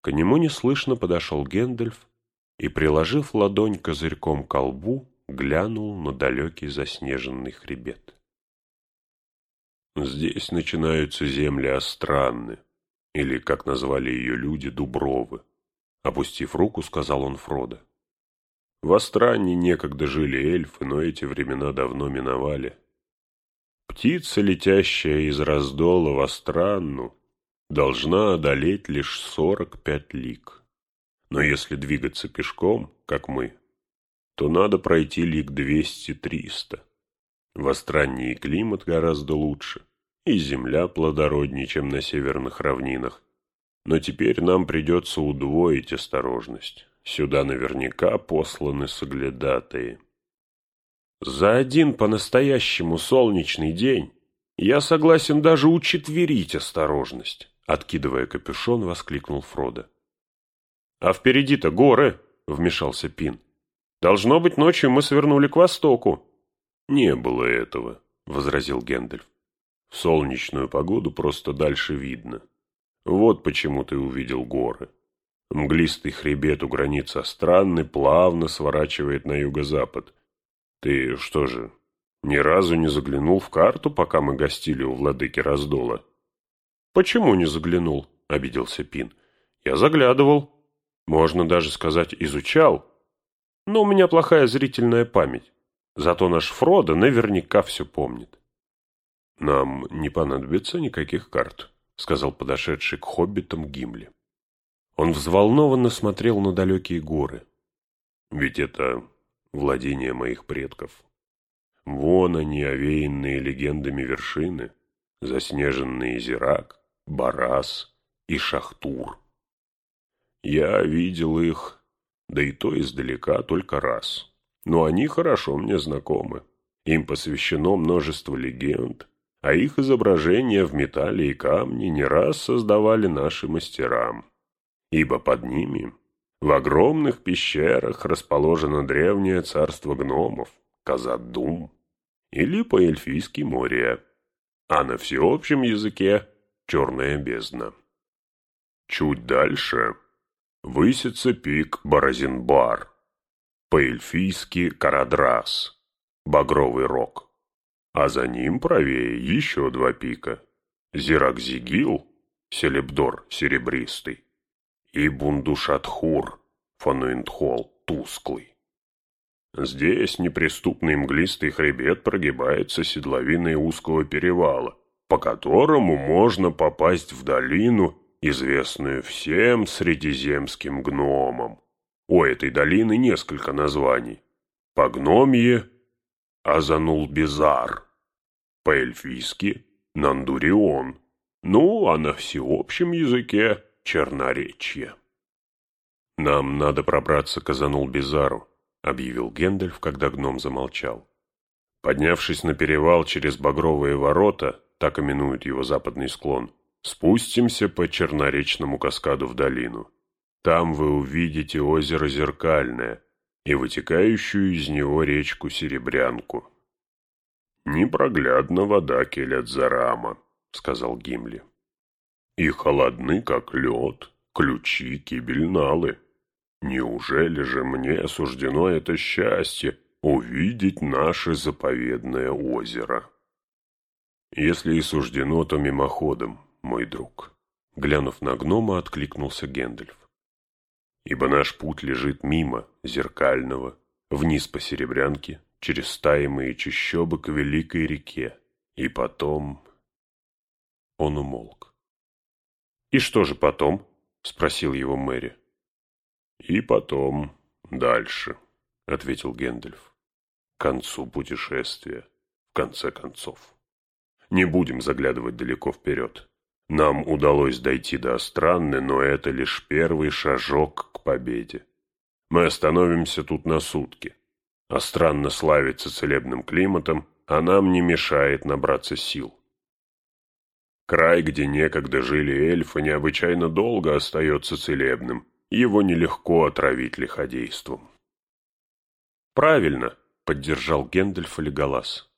к нему неслышно подошел Гендальф и, приложив ладонь козырьком к колбу, глянул на далекий заснеженный хребет. Здесь начинаются земли Остранны, или, как назвали ее люди, Дубровы. Опустив руку, сказал он Фродо. В Астране некогда жили эльфы, но эти времена давно миновали. Птица, летящая из раздола в Астранну, должна одолеть лишь сорок пять лиг. Но если двигаться пешком, как мы, то надо пройти лиг двести-триста. В Астранне и климат гораздо лучше, и земля плодороднее, чем на северных равнинах, но теперь нам придется удвоить осторожность. Сюда наверняка посланы соглядатые. За один по-настоящему солнечный день Я согласен даже учетверить осторожность, откидывая капюшон, воскликнул Фродо. А впереди-то горы, вмешался Пин. Должно быть, ночью мы свернули к востоку. Не было этого, возразил Гендальф. В солнечную погоду просто дальше видно. Вот почему ты увидел горы. Мглистый хребет у границы странный плавно сворачивает на юго-запад. Ты что же, ни разу не заглянул в карту, пока мы гостили у владыки Раздола? Почему не заглянул? — обиделся Пин. Я заглядывал. Можно даже сказать, изучал. Но у меня плохая зрительная память. Зато наш Фродо наверняка все помнит. Нам не понадобится никаких карт, — сказал подошедший к хоббитам Гимли. Он взволнованно смотрел на далекие горы. Ведь это владение моих предков. Вон они, овеянные легендами вершины, заснеженные Зирак, Барас и Шахтур. Я видел их, да и то издалека только раз. Но они хорошо мне знакомы. Им посвящено множество легенд, а их изображения в металле и камне не раз создавали наши мастера. Ибо под ними, в огромных пещерах, расположено древнее царство гномов, Казадум, или по-эльфийски море, а на всеобщем языке черная бездна. Чуть дальше высится пик Баразинбар, по-эльфийски Карадрас, Багровый рог а за ним правее еще два пика. Зиракзигил, Селебдор серебристый, и Бундушатхур, Фануинтхол тусклый. Здесь неприступный мглистый хребет прогибается седловиной узкого перевала, по которому можно попасть в долину, известную всем средиземским гномам. У этой долины несколько названий. Погномье, Азанул-Бизар, по-эльфийски Нандурион, ну, а на всеобщем языке Черноречье. «Нам надо пробраться к Азанул-Бизару», — объявил Гендальф, когда гном замолчал. Поднявшись на перевал через Багровые ворота, так именуют его западный склон, спустимся по Черноречному каскаду в долину. Там вы увидите озеро Зеркальное и вытекающую из него речку Серебрянку. «Непроглядна вода Келядзарама», — сказал Гимли. «И холодны, как лед, ключи кибельналы. Неужели же мне суждено это счастье увидеть наше заповедное озеро?» «Если и суждено, то мимоходом, мой друг», — глянув на гнома, откликнулся Гэндальф. «Ибо наш путь лежит мимо зеркального, вниз по Серебрянке, через стаимые чащобы к великой реке. И потом... Он умолк. «И что же потом?» — спросил его Мэри. «И потом дальше», — ответил Гэндальф. «К концу путешествия, в конце концов. Не будем заглядывать далеко вперед. Нам удалось дойти до Астранны, но это лишь первый шажок к победе. Мы остановимся тут на сутки а странно славится целебным климатом, а нам не мешает набраться сил. Край, где некогда жили эльфы, необычайно долго остается целебным, его нелегко отравить лиходейством. «Правильно», — поддержал Гендальф Леголас.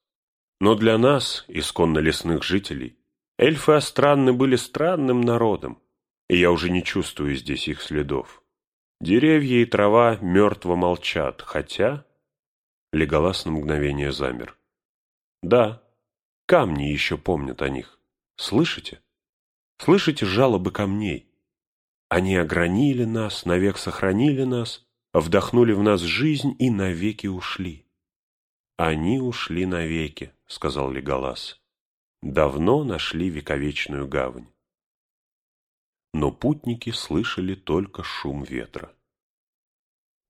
«Но для нас, исконно лесных жителей, эльфы Астранны были странным народом, и я уже не чувствую здесь их следов. Деревья и трава мертво молчат, хотя...» Леголас на мгновение замер. «Да, камни еще помнят о них. Слышите? Слышите жалобы камней? Они огранили нас, навек сохранили нас, вдохнули в нас жизнь и навеки ушли». «Они ушли навеки», — сказал Леголас. «Давно нашли вековечную гавань». Но путники слышали только шум ветра.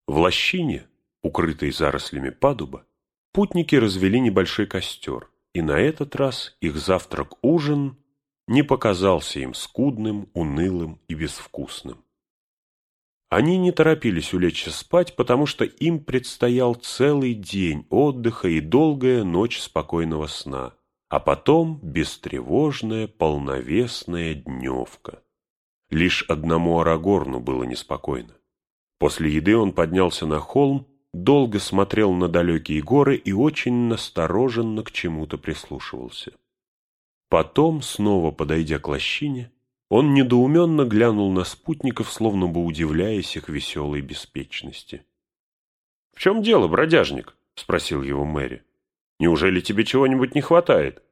В лощине укрытой зарослями падуба, путники развели небольшой костер, и на этот раз их завтрак-ужин не показался им скудным, унылым и безвкусным. Они не торопились улечься спать, потому что им предстоял целый день отдыха и долгая ночь спокойного сна, а потом бестревожная полновесная дневка. Лишь одному Арагорну было неспокойно. После еды он поднялся на холм, долго смотрел на далекие горы и очень настороженно к чему-то прислушивался. Потом, снова подойдя к лощине, он недоуменно глянул на спутников, словно бы удивляясь их веселой беспечности. — В чем дело, бродяжник? — спросил его Мэри. — Неужели тебе чего-нибудь не хватает?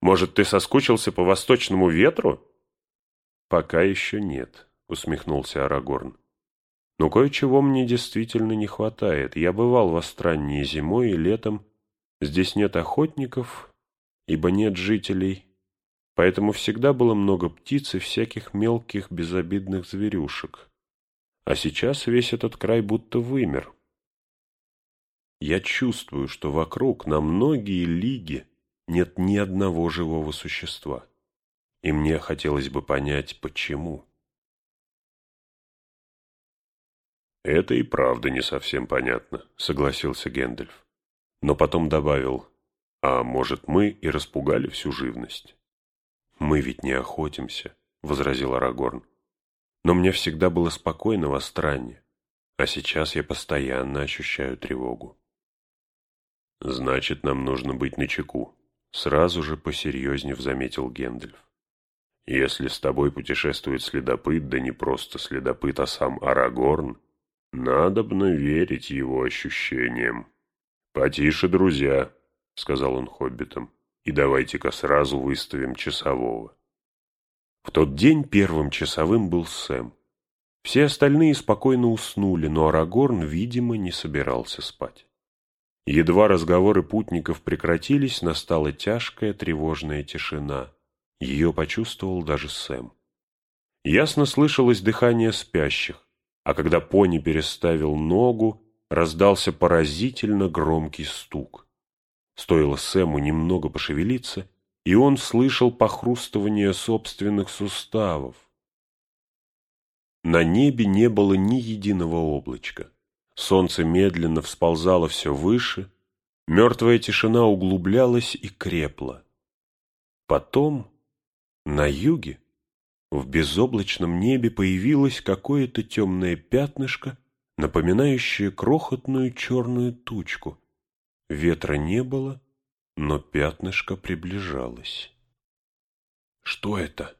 Может, ты соскучился по восточному ветру? — Пока еще нет, — усмехнулся Арагорн. — Но кое-чего мне действительно не хватает. Я бывал в Астрании зимой и летом. Здесь нет охотников, ибо нет жителей поэтому всегда было много птиц и всяких мелких безобидных зверюшек. А сейчас весь этот край будто вымер. Я чувствую, что вокруг на многие лиги нет ни одного живого существа. И мне хотелось бы понять, почему. «Это и правда не совсем понятно», — согласился Гэндальф. Но потом добавил, «А может, мы и распугали всю живность?» «Мы ведь не охотимся», — возразил Арагорн. «Но мне всегда было спокойно в Астране, а сейчас я постоянно ощущаю тревогу». «Значит, нам нужно быть начеку», — сразу же посерьезнее заметил Гендальф. «Если с тобой путешествует следопыт, да не просто следопыт, а сам Арагорн, надобно верить его ощущениям». «Потише, друзья», — сказал он хоббитам и давайте-ка сразу выставим часового. В тот день первым часовым был Сэм. Все остальные спокойно уснули, но Арагорн, видимо, не собирался спать. Едва разговоры путников прекратились, настала тяжкая тревожная тишина. Ее почувствовал даже Сэм. Ясно слышалось дыхание спящих, а когда пони переставил ногу, раздался поразительно громкий стук. Стоило Сэму немного пошевелиться, и он слышал похрустывание собственных суставов. На небе не было ни единого облачка. Солнце медленно всползало все выше, мертвая тишина углублялась и крепла. Потом на юге в безоблачном небе появилось какое-то темное пятнышко, напоминающее крохотную черную тучку. Ветра не было, но пятнышко приближалось. «Что это?»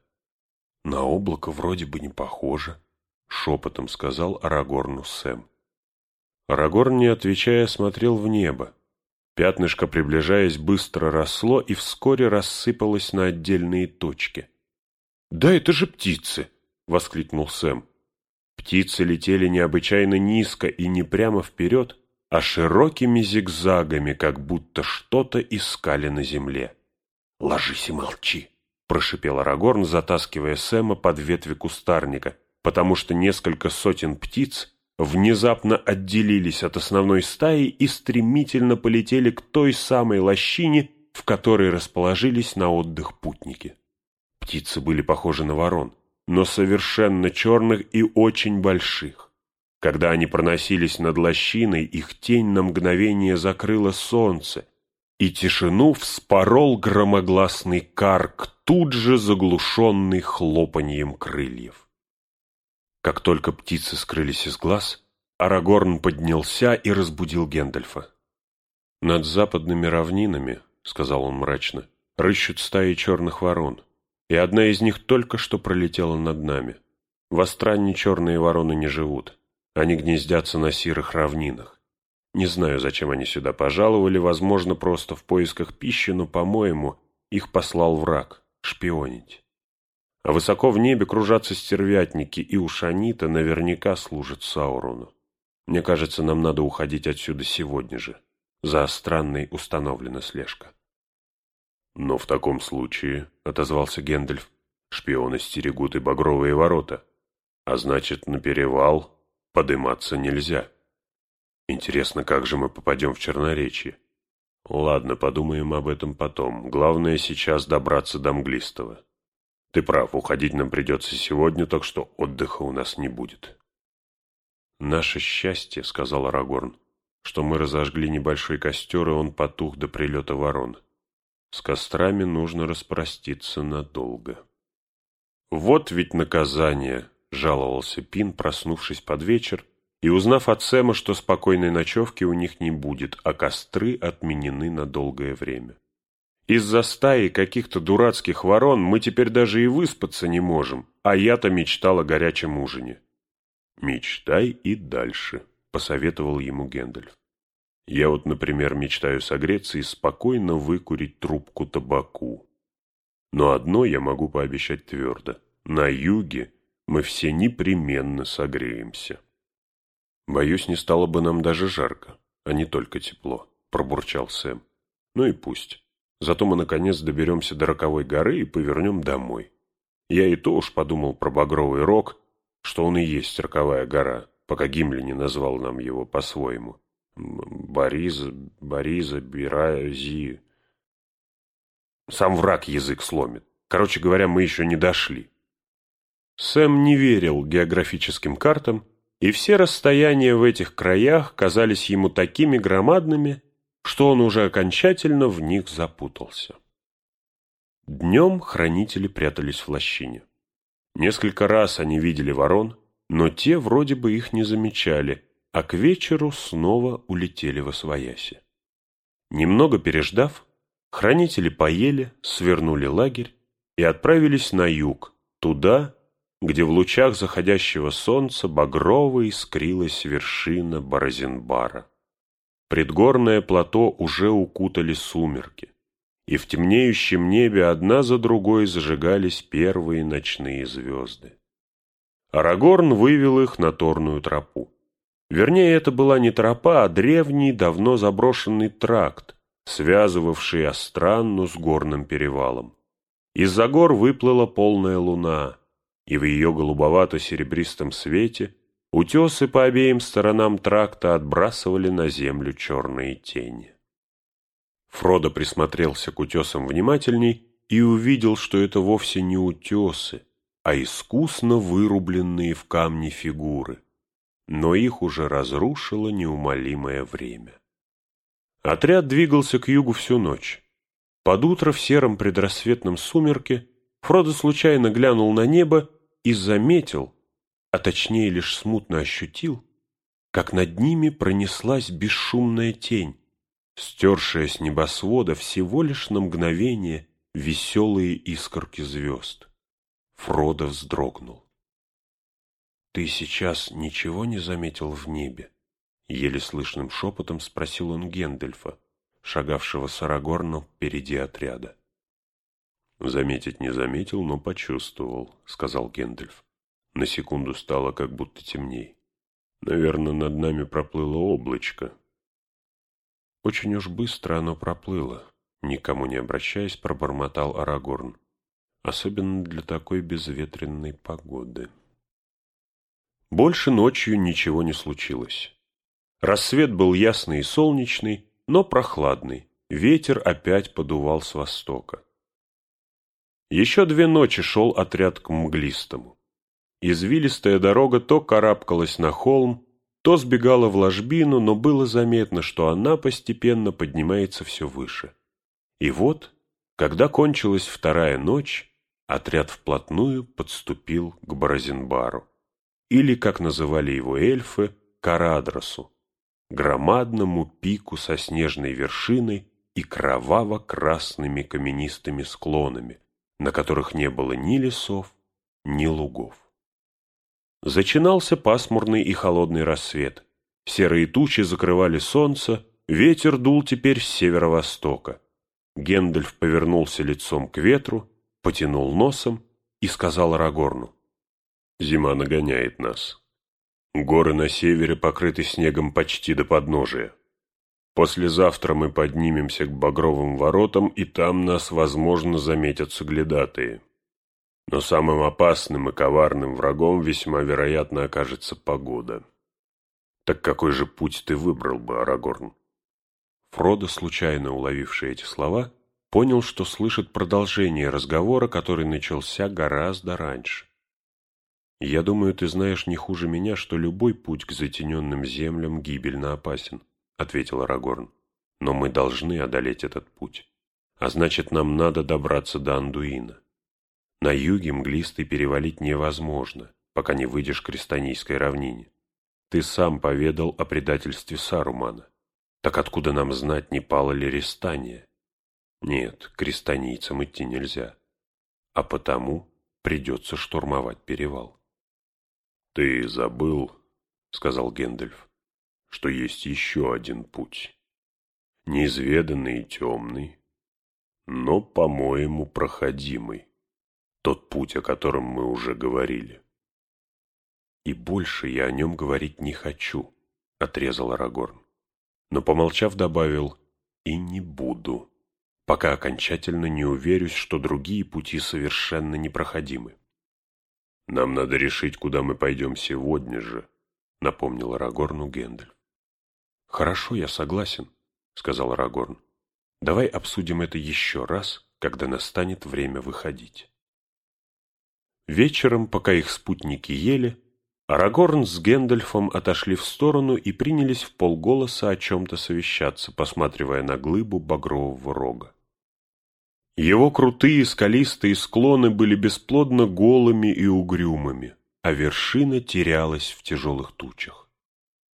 «На облако вроде бы не похоже», — шепотом сказал Арагорну Сэм. Арагорн, не отвечая, смотрел в небо. Пятнышко, приближаясь, быстро росло и вскоре рассыпалось на отдельные точки. «Да это же птицы!» — воскликнул Сэм. Птицы летели необычайно низко и не прямо вперед, а широкими зигзагами, как будто что-то искали на земле. «Ложись и молчи!» — прошипел Арагорн, затаскивая Сэма под ветви кустарника, потому что несколько сотен птиц внезапно отделились от основной стаи и стремительно полетели к той самой лощине, в которой расположились на отдых путники. Птицы были похожи на ворон, но совершенно черных и очень больших. Когда они проносились над лощиной, их тень на мгновение закрыла солнце, и тишину вспорол громогласный карк, тут же заглушенный хлопаньем крыльев. Как только птицы скрылись из глаз, Арагорн поднялся и разбудил Гендальфа. «Над западными равнинами, — сказал он мрачно, — рыщут стаи черных ворон, и одна из них только что пролетела над нами. В Астране черные вороны не живут». Они гнездятся на сирых равнинах. Не знаю, зачем они сюда пожаловали, возможно, просто в поисках пищи, но, по-моему, их послал враг — шпионить. А высоко в небе кружатся стервятники, и уж они-то наверняка служат Саурону. Мне кажется, нам надо уходить отсюда сегодня же. За странной установлена слежка. Но в таком случае, — отозвался Гендальф, — шпионы стерегут и багровые ворота. А значит, на перевал подыматься нельзя. Интересно, как же мы попадем в Черноречье? Ладно, подумаем об этом потом. Главное сейчас добраться до Мглистого. Ты прав, уходить нам придется сегодня, так что отдыха у нас не будет. Наше счастье, — сказал Арагорн, — что мы разожгли небольшой костер, и он потух до прилета ворон. С кострами нужно распроститься надолго. Вот ведь наказание, жаловался Пин, проснувшись под вечер и узнав от Сэма, что спокойной ночевки у них не будет, а костры отменены на долгое время. Из-за стаи каких-то дурацких ворон мы теперь даже и выспаться не можем, а я-то мечтал о горячем ужине. «Мечтай и дальше», — посоветовал ему Гэндальф. «Я вот, например, мечтаю согреться и спокойно выкурить трубку табаку. Но одно я могу пообещать твердо. На юге мы все непременно согреемся». «Боюсь, не стало бы нам даже жарко, а не только тепло», — пробурчал Сэм. «Ну и пусть. Зато мы, наконец, доберемся до Роковой горы и повернем домой. Я и то уж подумал про Багровый Рог, что он и есть Роковая гора, пока Гимли не назвал нам его по-своему. Бориза, Бориза, Бирази... Сам враг язык сломит. Короче говоря, мы еще не дошли. Сэм не верил географическим картам, и все расстояния в этих краях казались ему такими громадными, что он уже окончательно в них запутался. Днем хранители прятались в лощине. Несколько раз они видели ворон, но те вроде бы их не замечали, а к вечеру снова улетели во свояси. Немного переждав, хранители поели, свернули лагерь и отправились на юг, туда, где в лучах заходящего солнца багрово искрилась вершина Борозенбара. Предгорное плато уже укутали сумерки, и в темнеющем небе одна за другой зажигались первые ночные звезды. Арагорн вывел их на торную тропу. Вернее, это была не тропа, а древний, давно заброшенный тракт, связывавший Астранну с горным перевалом. Из-за гор выплыла полная луна, и в ее голубовато-серебристом свете Утесы по обеим сторонам тракта отбрасывали на землю черные тени. Фродо присмотрелся к утесам внимательней и увидел, что это вовсе не утесы, а искусно вырубленные в камне фигуры. Но их уже разрушило неумолимое время. Отряд двигался к югу всю ночь. Под утро в сером предрассветном сумерке Фродо случайно глянул на небо и заметил, а точнее лишь смутно ощутил, как над ними пронеслась бесшумная тень, стершая с небосвода всего лишь на мгновение веселые искорки звезд. Фродо вздрогнул. «Ты сейчас ничего не заметил в небе?» Еле слышным шепотом спросил он Гендельфа, шагавшего с Арагорном впереди отряда. «Заметить не заметил, но почувствовал», — сказал Гендельф. На секунду стало как будто темней. Наверное, над нами проплыло облачко. Очень уж быстро оно проплыло, никому не обращаясь, пробормотал Арагорн. Особенно для такой безветренной погоды. Больше ночью ничего не случилось. Рассвет был ясный и солнечный, но прохладный. Ветер опять подувал с востока. Еще две ночи шел отряд к мглистому. Извилистая дорога то карабкалась на холм, то сбегала в ложбину, но было заметно, что она постепенно поднимается все выше. И вот, когда кончилась вторая ночь, отряд вплотную подступил к Бразенбару, или, как называли его эльфы, Карадросу, громадному пику со снежной вершиной и кроваво-красными каменистыми склонами, на которых не было ни лесов, ни лугов. Зачинался пасмурный и холодный рассвет. Серые тучи закрывали солнце, ветер дул теперь с северо-востока. Гендальф повернулся лицом к ветру, потянул носом и сказал Арагорну. «Зима нагоняет нас. Горы на севере покрыты снегом почти до подножия. Послезавтра мы поднимемся к Багровым воротам, и там нас, возможно, заметят соглядатые. Но самым опасным и коварным врагом весьма вероятно окажется погода. Так какой же путь ты выбрал бы, Арагорн? Фродо, случайно уловивший эти слова, понял, что слышит продолжение разговора, который начался гораздо раньше. «Я думаю, ты знаешь не хуже меня, что любой путь к затененным землям гибельно опасен», — ответил Арагорн. «Но мы должны одолеть этот путь. А значит, нам надо добраться до Андуина. На юге мглистый перевалить невозможно, пока не выйдешь к Крестанийской равнине. Ты сам поведал о предательстве Сарумана. Так откуда нам знать, не пало ли Рестания? Нет, крестанийцам идти нельзя. А потому придется штурмовать перевал. — Ты забыл, — сказал Гендальф, — что есть еще один путь. Неизведанный и темный, но, по-моему, проходимый. Тот путь, о котором мы уже говорили. «И больше я о нем говорить не хочу», — отрезал Арагорн. Но, помолчав, добавил «и не буду» пока окончательно не уверюсь, что другие пути совершенно непроходимы. «Нам надо решить, куда мы пойдем сегодня же», — напомнил Арагорну Гендель. «Хорошо, я согласен», — сказал Арагорн. «Давай обсудим это еще раз, когда настанет время выходить». Вечером, пока их спутники ели, Арагорн с Гэндальфом отошли в сторону и принялись в полголоса о чем-то совещаться, посматривая на глыбу багрового рога. Его крутые скалистые склоны были бесплодно голыми и угрюмыми, а вершина терялась в тяжелых тучах.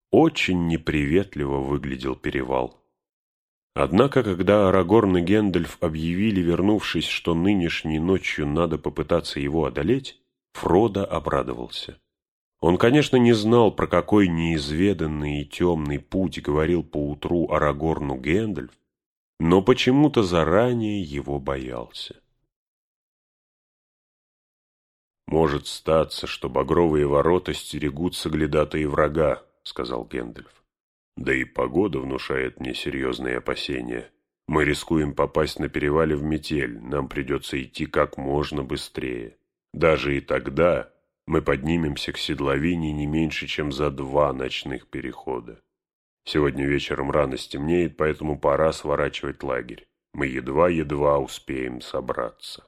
Очень неприветливо выглядел перевал. Однако, когда Арагорн и Гэндальф объявили, вернувшись, что нынешней ночью надо попытаться его одолеть, Фродо обрадовался. Он, конечно, не знал, про какой неизведанный и темный путь говорил поутру Арагорну Гэндальф, но почему-то заранее его боялся. «Может статься, что багровые ворота стерегут соглядатые врага», — сказал Гэндальф. «Да и погода внушает мне серьезные опасения. Мы рискуем попасть на перевале в метель, нам придется идти как можно быстрее. Даже и тогда мы поднимемся к седловине не меньше, чем за два ночных перехода. Сегодня вечером рано стемнеет, поэтому пора сворачивать лагерь. Мы едва-едва успеем собраться.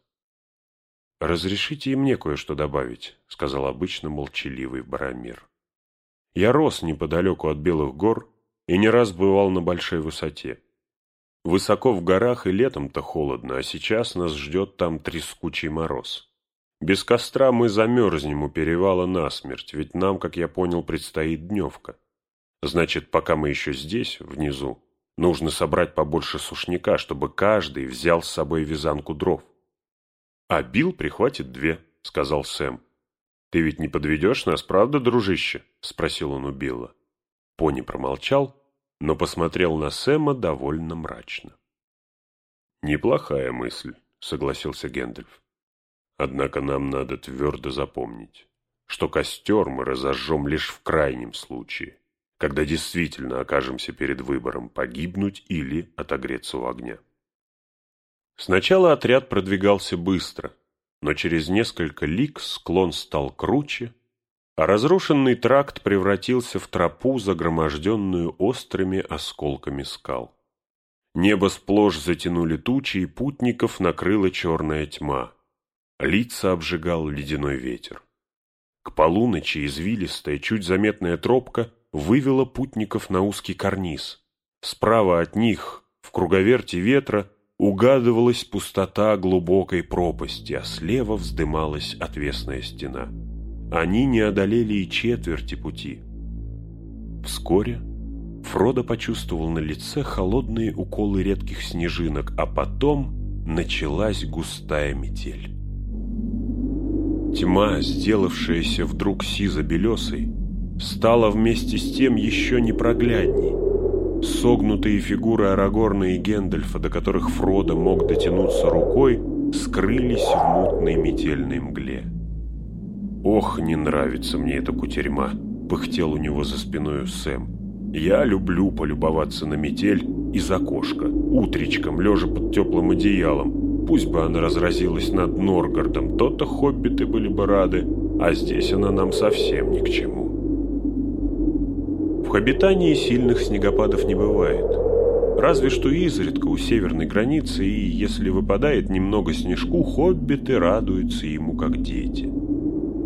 «Разрешите и мне кое-что добавить», — сказал обычно молчаливый Барамир. «Я рос неподалеку от Белых гор и не раз бывал на большой высоте. Высоко в горах и летом-то холодно, а сейчас нас ждет там трескучий мороз. Без костра мы замерзнем у перевала насмерть, ведь нам, как я понял, предстоит дневка. Значит, пока мы еще здесь, внизу, нужно собрать побольше сушняка, чтобы каждый взял с собой вязанку дров. А Билл прихватит две, сказал Сэм. Ты ведь не подведешь нас, правда, дружище? Спросил он у Билла. Пони промолчал, но посмотрел на Сэма довольно мрачно. «Неплохая мысль», — согласился Гэндальф. «Однако нам надо твердо запомнить, что костер мы разожжем лишь в крайнем случае, когда действительно окажемся перед выбором погибнуть или отогреться у огня. Сначала отряд продвигался быстро, но через несколько лиг склон стал круче, разрушенный тракт превратился в тропу, загроможденную острыми осколками скал. Небо сплошь затянули тучи, и путников накрыла черная тьма. Лица обжигал ледяной ветер. К полуночи извилистая, чуть заметная тропка вывела путников на узкий карниз. Справа от них, в круговерте ветра, угадывалась пустота глубокой пропасти, а слева вздымалась отвесная стена. Они не одолели и четверти пути. Вскоре Фродо почувствовал на лице холодные уколы редких снежинок, а потом началась густая метель. Тьма, сделавшаяся вдруг сизо-белесой, стало вместе с тем еще непроглядней. Согнутые фигуры Арагорна и Гендальфа, до которых Фродо мог дотянуться рукой, скрылись в мутной метельной мгле. «Ох, не нравится мне эта кутерьма!» — пыхтел у него за спиной Сэм. «Я люблю полюбоваться на метель из окошка, утречком, лежа под теплым одеялом. Пусть бы она разразилась над Норгардом, то-то хоббиты были бы рады, а здесь она нам совсем ни к чему». В обитании сильных снегопадов не бывает. Разве что изредка у северной границы, и если выпадает немного снежку, хоббиты радуются ему как дети.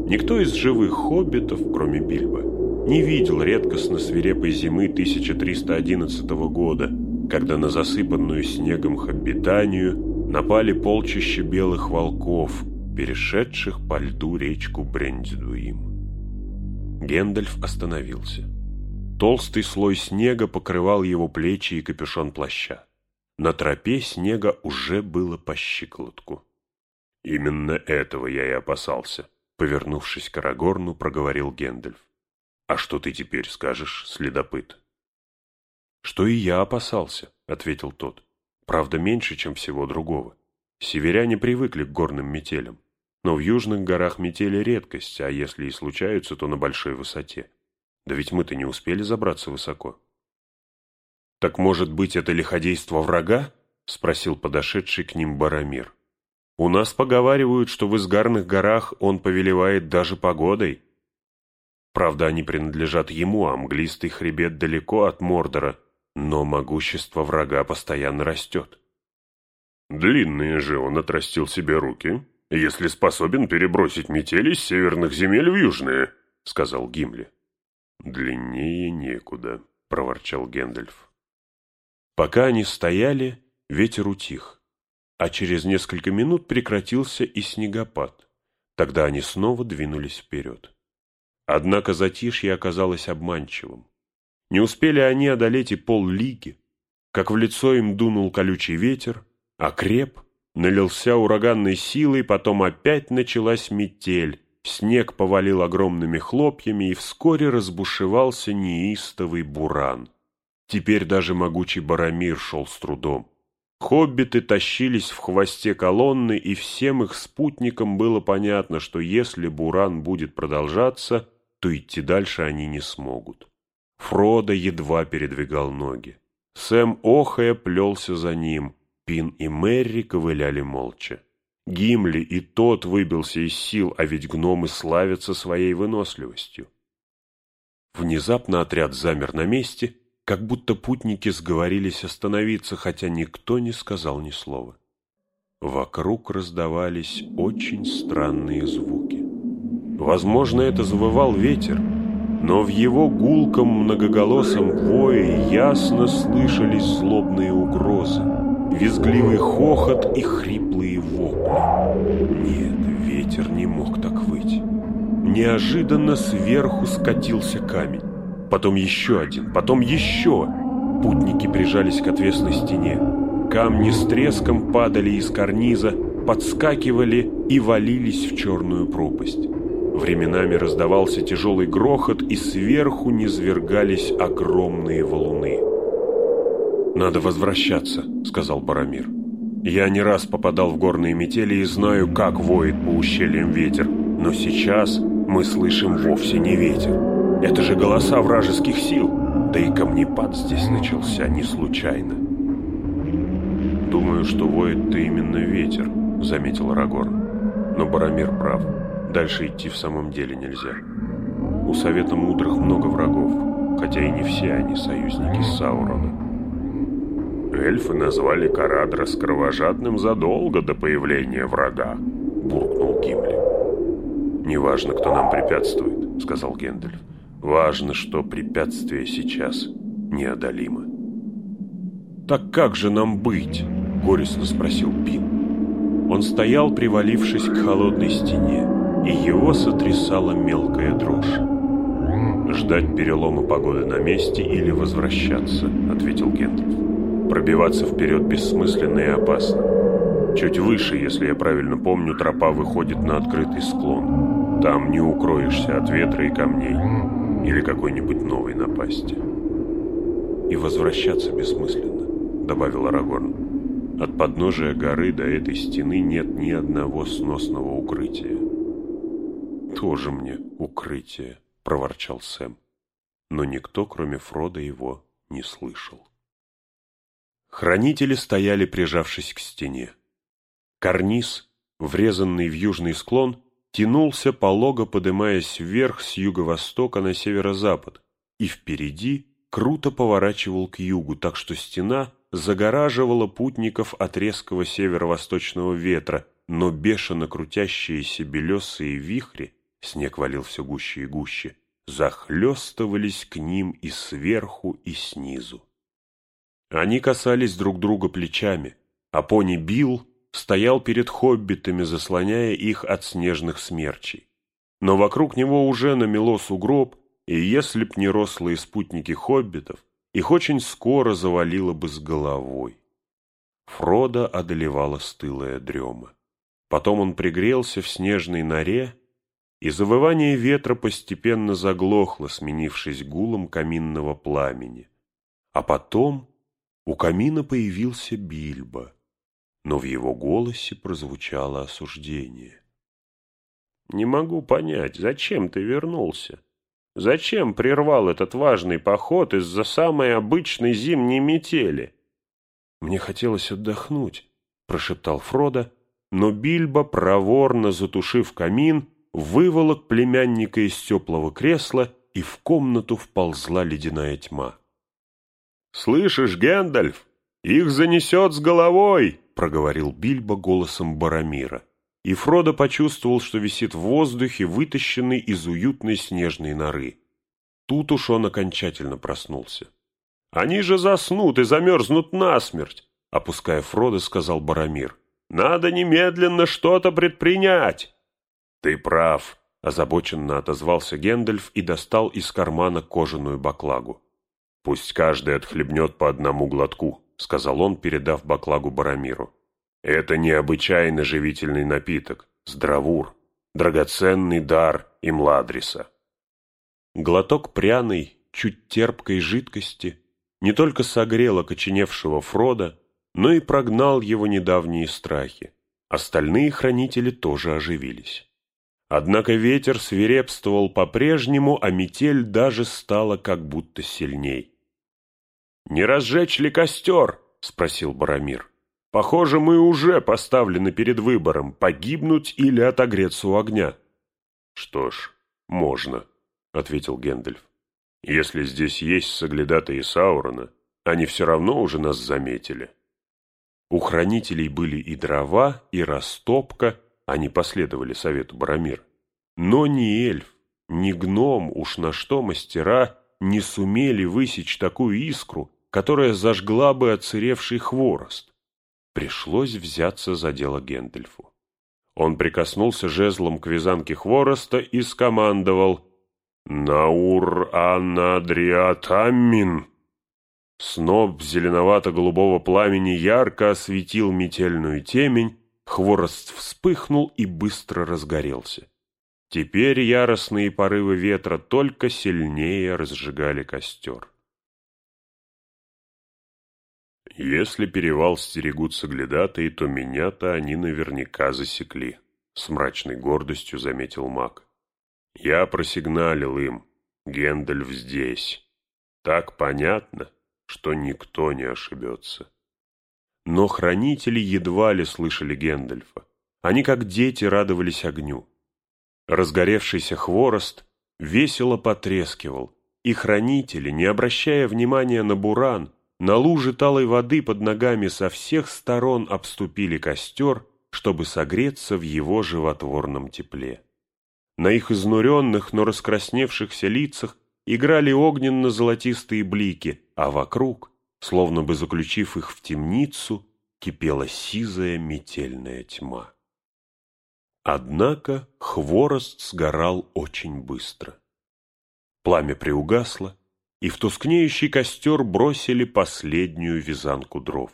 Никто из живых хоббитов, кроме Бильбо, не видел редкостно свирепой зимы 1311 года, когда на засыпанную снегом Хоббитанию напали полчища белых волков, перешедших по льду речку Брендидуим. Гендальф остановился. Толстый слой снега покрывал его плечи и капюшон плаща. На тропе снега уже было по щиколотку. «Именно этого я и опасался», — повернувшись к Арагорну, проговорил Гендальф. «А что ты теперь скажешь, следопыт?» «Что и я опасался», — ответил тот. «Правда, меньше, чем всего другого. Северяне привыкли к горным метелям. Но в южных горах метели редкость, а если и случаются, то на большой высоте. Да ведь мы-то не успели забраться высоко. «Так, может быть, это лиходейство врага?» — спросил подошедший к ним Барамир. «У нас поговаривают, что в изгарных горах он повелевает даже погодой. Правда, они принадлежат ему, а мглистый хребет далеко от Мордора, но могущество врага постоянно растет». «Длинные же он отрастил себе руки, если способен перебросить метели с северных земель в южные», — сказал Гимли. «Длиннее некуда», — проворчал Гэндальф. Пока они стояли, ветер утих, а через несколько минут прекратился и снегопад. Тогда они снова двинулись вперед. Однако затишье оказалось обманчивым. Не успели они одолеть и поллиги, как в лицо им дунул колючий ветер, окреп, налился ураганной силой, потом опять началась метель, снег повалил огромными хлопьями, и вскоре разбушевался неистовый буран. Теперь даже могучий Барамир шел с трудом. Хоббиты тащились в хвосте колонны, и всем их спутникам было понятно, что если буран будет продолжаться, то идти дальше они не смогут. Фродо едва передвигал ноги. Сэм охая плелся за ним, Пин и Мэри ковыляли молча. Гимли и тот выбился из сил, а ведь гномы славятся своей выносливостью. Внезапно отряд замер на месте — как будто путники сговорились остановиться, хотя никто не сказал ни слова. Вокруг раздавались очень странные звуки. Возможно, это завывал ветер, но в его гулком многоголосом вое ясно слышались злобные угрозы, визгливый хохот и хриплые вопли. Нет, ветер не мог так выть. Неожиданно сверху скатился камень потом еще один, потом еще. Путники прижались к отвесной стене. Камни с треском падали из карниза, подскакивали и валились в черную пропасть. Временами раздавался тяжелый грохот, и сверху низвергались огромные валуны. «Надо возвращаться», — сказал Барамир. «Я не раз попадал в горные метели и знаю, как воет по ущельям ветер, но сейчас мы слышим вовсе не ветер. Это же голоса вражеских сил. Да и камнепад здесь начался не случайно. «Думаю, что воет-то именно ветер», — заметил Арагорн. «Но Барамир прав. Дальше идти в самом деле нельзя. У Совета Мудрых много врагов, хотя и не все они союзники Саурона». «Эльфы назвали Карадра кровожадным задолго до появления врага», — буркнул Гимли. «Неважно, кто нам препятствует», — сказал Гендальф. Важно, что препятствие сейчас неодолимо. «Так как же нам быть?» – горестно спросил Пин. Он стоял, привалившись к холодной стене, и его сотрясала мелкая дрожь. «Ждать перелома погоды на месте или возвращаться», — ответил Гендальф. «Пробиваться вперед бессмысленно и опасно. Чуть выше, если я правильно помню, тропа выходит на открытый склон. Там не укроешься от ветра и камней или какой-нибудь новой напасти. «И возвращаться бессмысленно», — добавил Арагорн. «От подножия горы до этой стены нет ни одного сносного укрытия». «Тоже мне укрытие», — проворчал Сэм. Но никто, кроме Фрода, его не слышал. Хранители стояли, прижавшись к стене. Карниз, врезанный в южный склон, тянулся полого, подымаясь вверх с юго-востока на северо-запад, и впереди круто поворачивал к югу, так что стена загораживала путников от резкого северо-восточного ветра, но бешено крутящиеся белесые вихри, снег валил все гуще и гуще, захлестывались к ним и сверху, и снизу. Они касались друг друга плечами, а пони Билл стоял перед хоббитами, заслоняя их от снежных смерчей. Но вокруг него уже намело сугроб, и если б не рослые спутники хоббитов, их очень скоро завалило бы с головой. Фрода одолевала стылая дрема. Потом он пригрелся в снежной норе, и завывание ветра постепенно заглохло, сменившись гулом каминного пламени. А потом у камина появился Бильбо, но в его голосе прозвучало осуждение. «Не могу понять, зачем ты вернулся? Зачем прервал этот важный поход из-за самой обычной зимней метели?» «Мне хотелось отдохнуть», — прошептал Фродо, но Бильбо, проворно затушив камин, выволок племянника из теплого кресла, и в комнату вползла ледяная тьма. «Слышишь, Гэндальф, их занесет с головой!» — проговорил Бильбо голосом Барамира. И Фродо почувствовал, что висит в воздухе, вытащенный из уютной снежной норы. Тут уж он окончательно проснулся. «Они же заснут и замерзнут насмерть!» — опуская Фродо, сказал Барамир. «Надо немедленно что-то предпринять!» «Ты прав!» — озабоченно отозвался Гендальф и достал из кармана кожаную баклагу. «Пусть каждый отхлебнет по одному глотку», — сказал он, передав баклагу Барамиру. «Это необычайно живительный напиток, здравур, драгоценный дар Имладриса». Глоток пряной, чуть терпкой жидкости не только согрел окоченевшего Фрода, но и прогнал его недавние страхи. Остальные хранители тоже оживились. Однако ветер свирепствовал по-прежнему, а метель даже стала как будто сильней. «Не разжечь ли костер?» — спросил Барамир. «Похоже, мы уже поставлены перед выбором, погибнуть или отогреться у огня». «Что ж, можно», — ответил Гэндальф. «Если здесь есть соглядатые Саурона, они все равно уже нас заметили». У хранителей были и дрова, и растопка, они последовали совету Барамир. Но ни эльф, ни гном, уж на что мастера, не сумели высечь такую искру, которая зажгла бы оцаревший хворост. Пришлось взяться за дело Гендельфу. Он прикоснулся жезлом к вязанке хвороста и скомандовал «Наур анадриатаммин!» Сноб зеленовато-голубого пламени ярко осветил метельную темень, Хворост вспыхнул и быстро разгорелся. Теперь яростные порывы ветра только сильнее разжигали костер. Если перевал стерегут соглядатые, то меня-то они наверняка засекли, — с мрачной гордостью заметил маг. Я просигналил им, Гендальф здесь. Так понятно, что никто не ошибется. Но хранители едва ли слышали Гендальфа. Они, как дети, радовались огню. Разгоревшийся хворост весело потрескивал, и хранители, не обращая внимания на буран, на лужи талой воды под ногами со всех сторон обступили костер, чтобы согреться в его животворном тепле. На их изнуренных, но раскрасневшихся лицах играли огненно-золотистые блики, а вокруг Словно бы заключив их в темницу, кипела сизая метельная тьма. Однако хворост сгорал очень быстро. Пламя приугасло, и в тускнеющий костер бросили последнюю вязанку дров.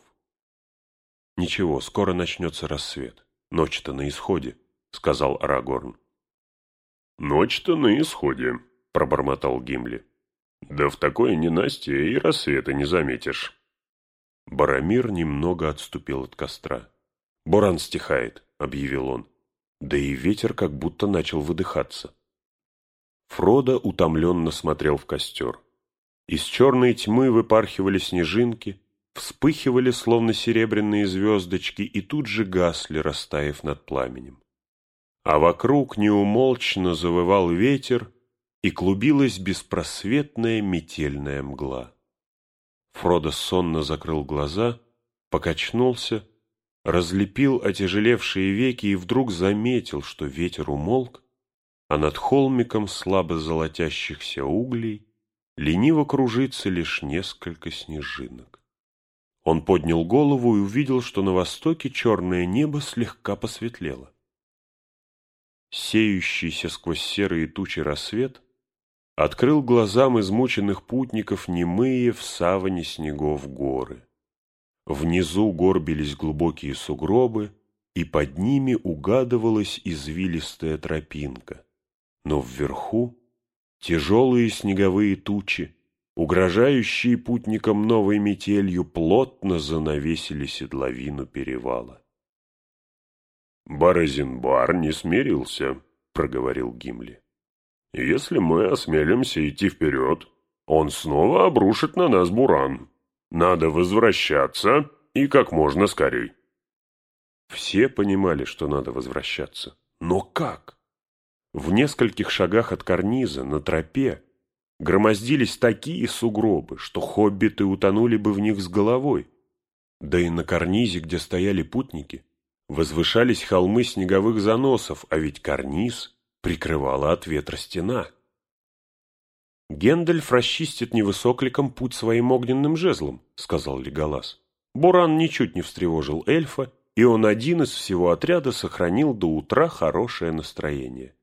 «Ничего, скоро начнется рассвет. Ночь-то на исходе», — сказал Арагорн. «Ночь-то на исходе», — пробормотал Гимли. Да в такое ненастье и рассвета не заметишь. Барамир немного отступил от костра. «Буран стихает», — объявил он. Да и ветер как будто начал выдыхаться. Фродо утомленно смотрел в костер. Из черной тьмы выпархивали снежинки, вспыхивали, словно серебряные звездочки, и тут же гасли, растаяв над пламенем. А вокруг неумолчно завывал ветер, и клубилась беспросветная метельная мгла. Фродо сонно закрыл глаза, покачнулся, разлепил отяжелевшие веки и вдруг заметил, что ветер умолк, а над холмиком слабо золотящихся углей лениво кружится лишь несколько снежинок. Он поднял голову и увидел, что на востоке черное небо слегка посветлело. Сеющийся сквозь серые тучи рассвет открыл глазам измученных путников немые в саване снегов горы. Внизу горбились глубокие сугробы, и под ними угадывалась извилистая тропинка. Но вверху тяжелые снеговые тучи угрожающие путникам новой метелью, плотно занавесили седловину перевала. «Баразинбар не смирился», — проговорил Гимли. «Если мы осмелимся идти вперед, он снова обрушит на нас буран. Надо возвращаться и как можно скорей». Все понимали, что надо возвращаться. Но как? В нескольких шагах от карниза, на тропе, громоздились такие сугробы, что хоббиты утонули бы в них с головой. Да и на карнизе, где стояли путники, возвышались холмы снеговых заносов, а ведь карниз прикрывала от ветра стена. «Гендальф расчистит невысокликом путь своим огненным жезлом», — сказал Леголас. Буран ничуть не встревожил эльфа, и он один из всего отряда сохранил до утра хорошее настроение.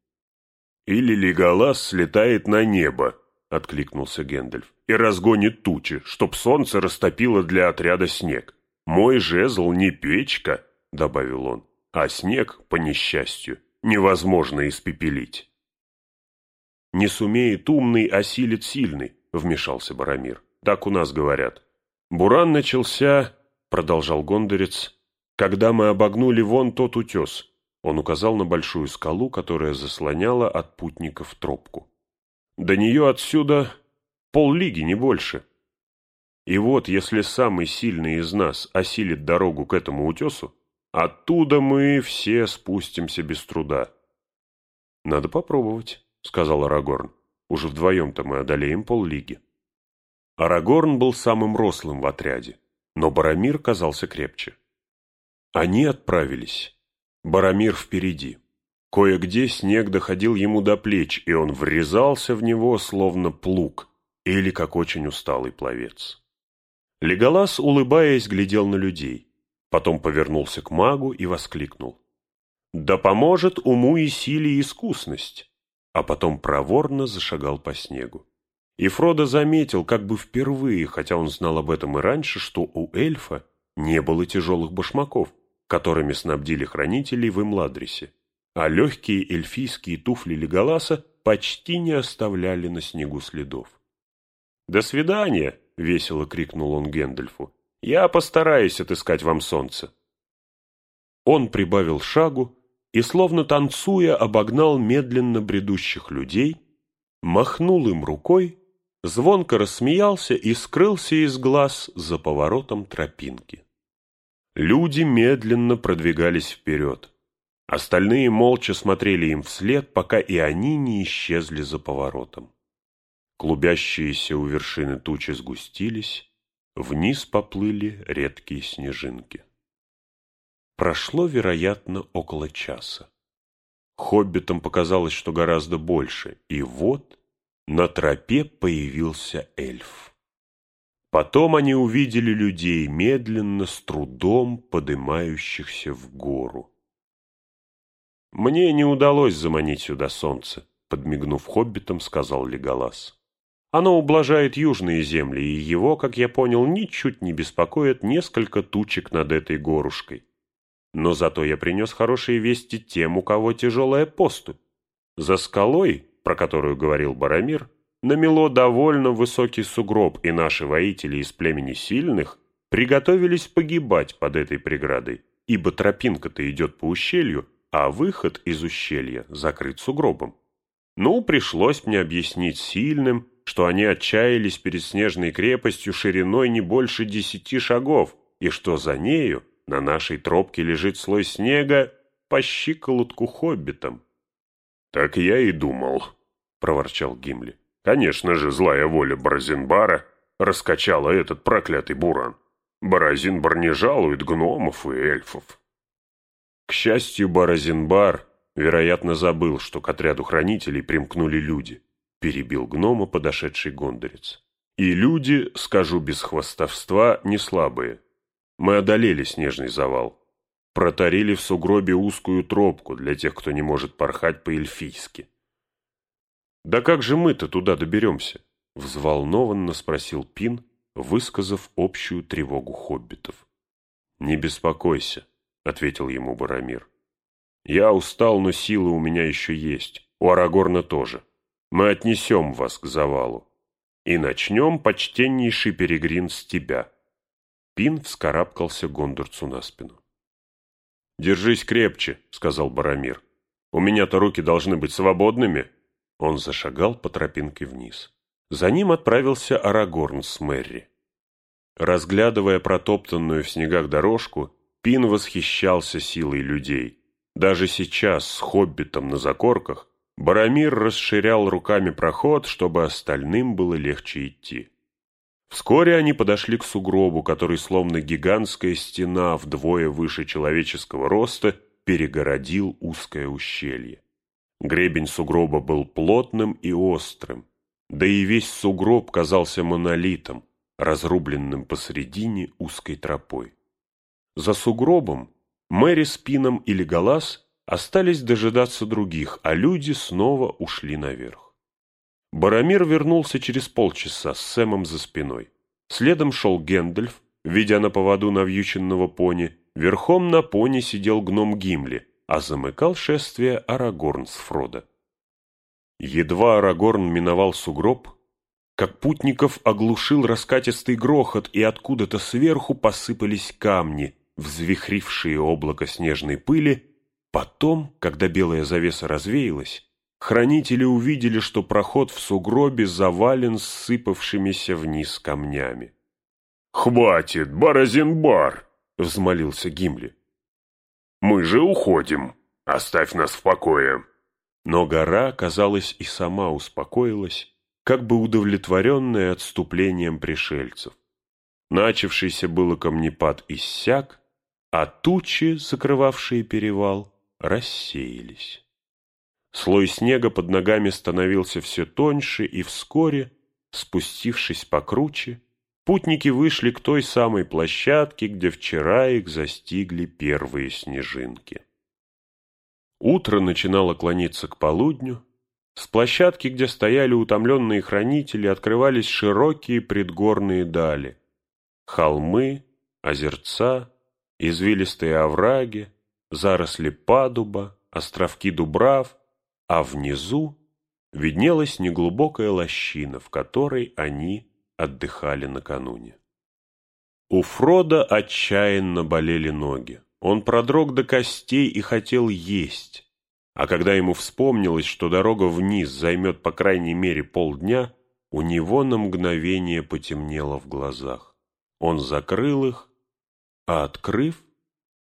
«Или Леголас слетает на небо», — откликнулся Гэндальф, — «и разгонит тучи, чтоб солнце растопило для отряда снег. Мой жезл не печка», — добавил он, — «а снег, по несчастью, невозможно испепелить». «Не сумеет умный, осилит сильный», — вмешался Барамир. «Так у нас говорят». «Буран начался», — продолжал Гондорец, — «когда мы обогнули вон тот утес». Он указал на большую скалу, которая заслоняла от путников тропку. До нее отсюда поллиги, не больше. И вот, если самый сильный из нас осилит дорогу к этому утесу, оттуда мы все спустимся без труда. — Надо попробовать, — сказал Арагорн. Уже вдвоем-то мы одолеем поллиги. Арагорн был самым рослым в отряде, но Барамир казался крепче. Они отправились. Барамир впереди. Кое-где снег доходил ему до плеч, и он врезался в него, словно плуг, или как очень усталый пловец. Леголас, улыбаясь, глядел на людей, потом повернулся к магу и воскликнул. «Да поможет уму и силе искусность!» А потом проворно зашагал по снегу. И Фродо заметил, как бы впервые, хотя он знал об этом и раньше, что у эльфа не было тяжелых башмаков, которыми снабдили хранителей в Имладрисе а легкие эльфийские туфли Леголаса почти не оставляли на снегу следов. «До свидания!» — весело крикнул он Гендальфу. «Я постараюсь отыскать вам солнце». Он прибавил шагу и, словно танцуя, обогнал медленно бредущих людей, махнул им рукой, звонко рассмеялся и скрылся из глаз за поворотом тропинки. Люди медленно продвигались вперед. Остальные молча смотрели им вслед, пока и они не исчезли за поворотом. Клубящиеся у вершины тучи сгустились, вниз поплыли редкие снежинки. Прошло, вероятно, около часа. Хоббитам показалось, что гораздо больше, и вот на тропе появился эльф. Потом они увидели людей, медленно, с трудом поднимающихся в гору. «Мне не удалось заманить сюда солнце», — подмигнув хоббитам, сказал Леголас. «Оно ублажает южные земли, и его, как я понял, ничуть не беспокоит несколько тучек над этой горушкой. Но зато я принес хорошие вести тем, у кого тяжелая поступь. За скалой, про которую говорил Барамир, намело довольно высокий сугроб, и наши воители из племени сильных приготовились погибать под этой преградой, ибо тропинка-то идет по ущелью, а выход из ущелья закрыт сугробом. Ну, пришлось мне объяснить сильным, что они отчаялись перед снежной крепостью шириной не больше десяти шагов, и что за нею на нашей тропке лежит слой снега по щиколотку хоббитам. — Так я и думал, — проворчал Гимли. — Конечно же, злая воля Бразинбара раскачала этот проклятый буран. Бразинбар не жалует гномов и эльфов. К счастью, Баразинбар, вероятно, забыл, что к отряду хранителей примкнули люди, перебил гнома подошедший гондорец. И люди, скажу без хвастовства, не слабые. Мы одолели снежный завал. Протарили в сугробе узкую тропку для тех, кто не может порхать по-эльфийски. «Да как же мы-то туда доберемся?» — взволнованно спросил Пин, высказав общую тревогу хоббитов. «Не беспокойся», — ответил ему Барамир. «Я устал, но силы у меня еще есть. У Арагорна тоже. Мы отнесем вас к завалу. И начнем, почтеннейший перегрин, с тебя». Пин вскарабкался Гондурцу на спину. «Держись крепче», — сказал Барамир. «У меня-то руки должны быть свободными». Он зашагал по тропинке вниз. За ним отправился Арагорн с Мэри. Разглядывая протоптанную в снегах дорожку, Пин восхищался силой людей. Даже сейчас, с хоббитом на закорках, Барамир расширял руками проход, чтобы остальным было легче идти. Вскоре они подошли к сугробу, который, словно гигантская стена вдвое выше человеческого роста, перегородил узкое ущелье. Гребень сугроба был плотным и острым, да и весь сугроб казался монолитом, разрубленным посредине узкой тропой. За сугробом Мэри с Пином и Леголас остались дожидаться других, а люди снова ушли наверх. Барамир вернулся через полчаса с Сэмом за спиной. Следом шел Гэндальф, ведя на поводу навьюченного пони. Верхом на пони сидел гном Гимли, а замыкал шествие Арагорн с Фродо. Едва Арагорн миновал сугроб, как путников оглушил раскатистый грохот, и откуда-то сверху посыпались камни, взвихрившие облако снежной пыли. Потом, когда белая завеса развеялась, хранители увидели, что проход в сугробе завален сыпавшимися вниз камнями. «Хватит, Баразинбар!» — взмолился Гимли. «Мы же уходим. Оставь нас в покое». Но гора, казалось, и сама успокоилась, как бы удовлетворенная отступлением пришельцев. Начавшийся было камнепад иссяк, а тучи, закрывавшие перевал, рассеялись. Слой снега под ногами становился все тоньше, и вскоре, спустившись покруче, путники вышли к той самой площадке, где вчера их застигли первые снежинки. Утро начинало клониться к полудню. С площадки, где стояли утомленные хранители, открывались широкие предгорные дали. Холмы, озерца, извилистые овраги, заросли падуба, островки дубрав, а внизу виднелась неглубокая лощина, в которой они отдыхали накануне. У Фрода отчаянно болели ноги. Он продрог до костей и хотел есть. А когда ему вспомнилось, что дорога вниз займет по крайней мере полдня, у него на мгновение потемнело в глазах. Он закрыл их, а открыв,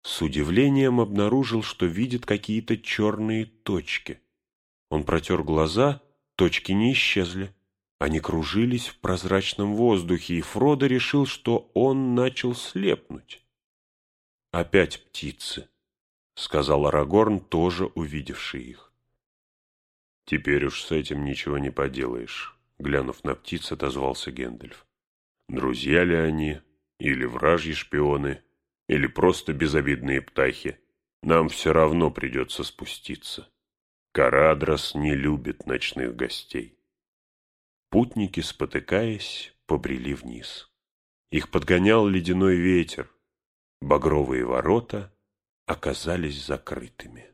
с удивлением обнаружил, что видит какие-то черные точки. Он протер глаза, точки не исчезли. Они кружились в прозрачном воздухе, и Фродо решил, что он начал слепнуть. «Опять птицы», — сказал Арагорн, тоже увидевший их. «Теперь уж с этим ничего не поделаешь», — глянув на птиц, отозвался Гэндальф. «Друзья ли они, или вражьи шпионы, или просто безобидные птахи, нам все равно придется спуститься. Карадрос не любит ночных гостей». Путники, спотыкаясь, побрели вниз. Их подгонял ледяной ветер, багровые ворота оказались закрытыми.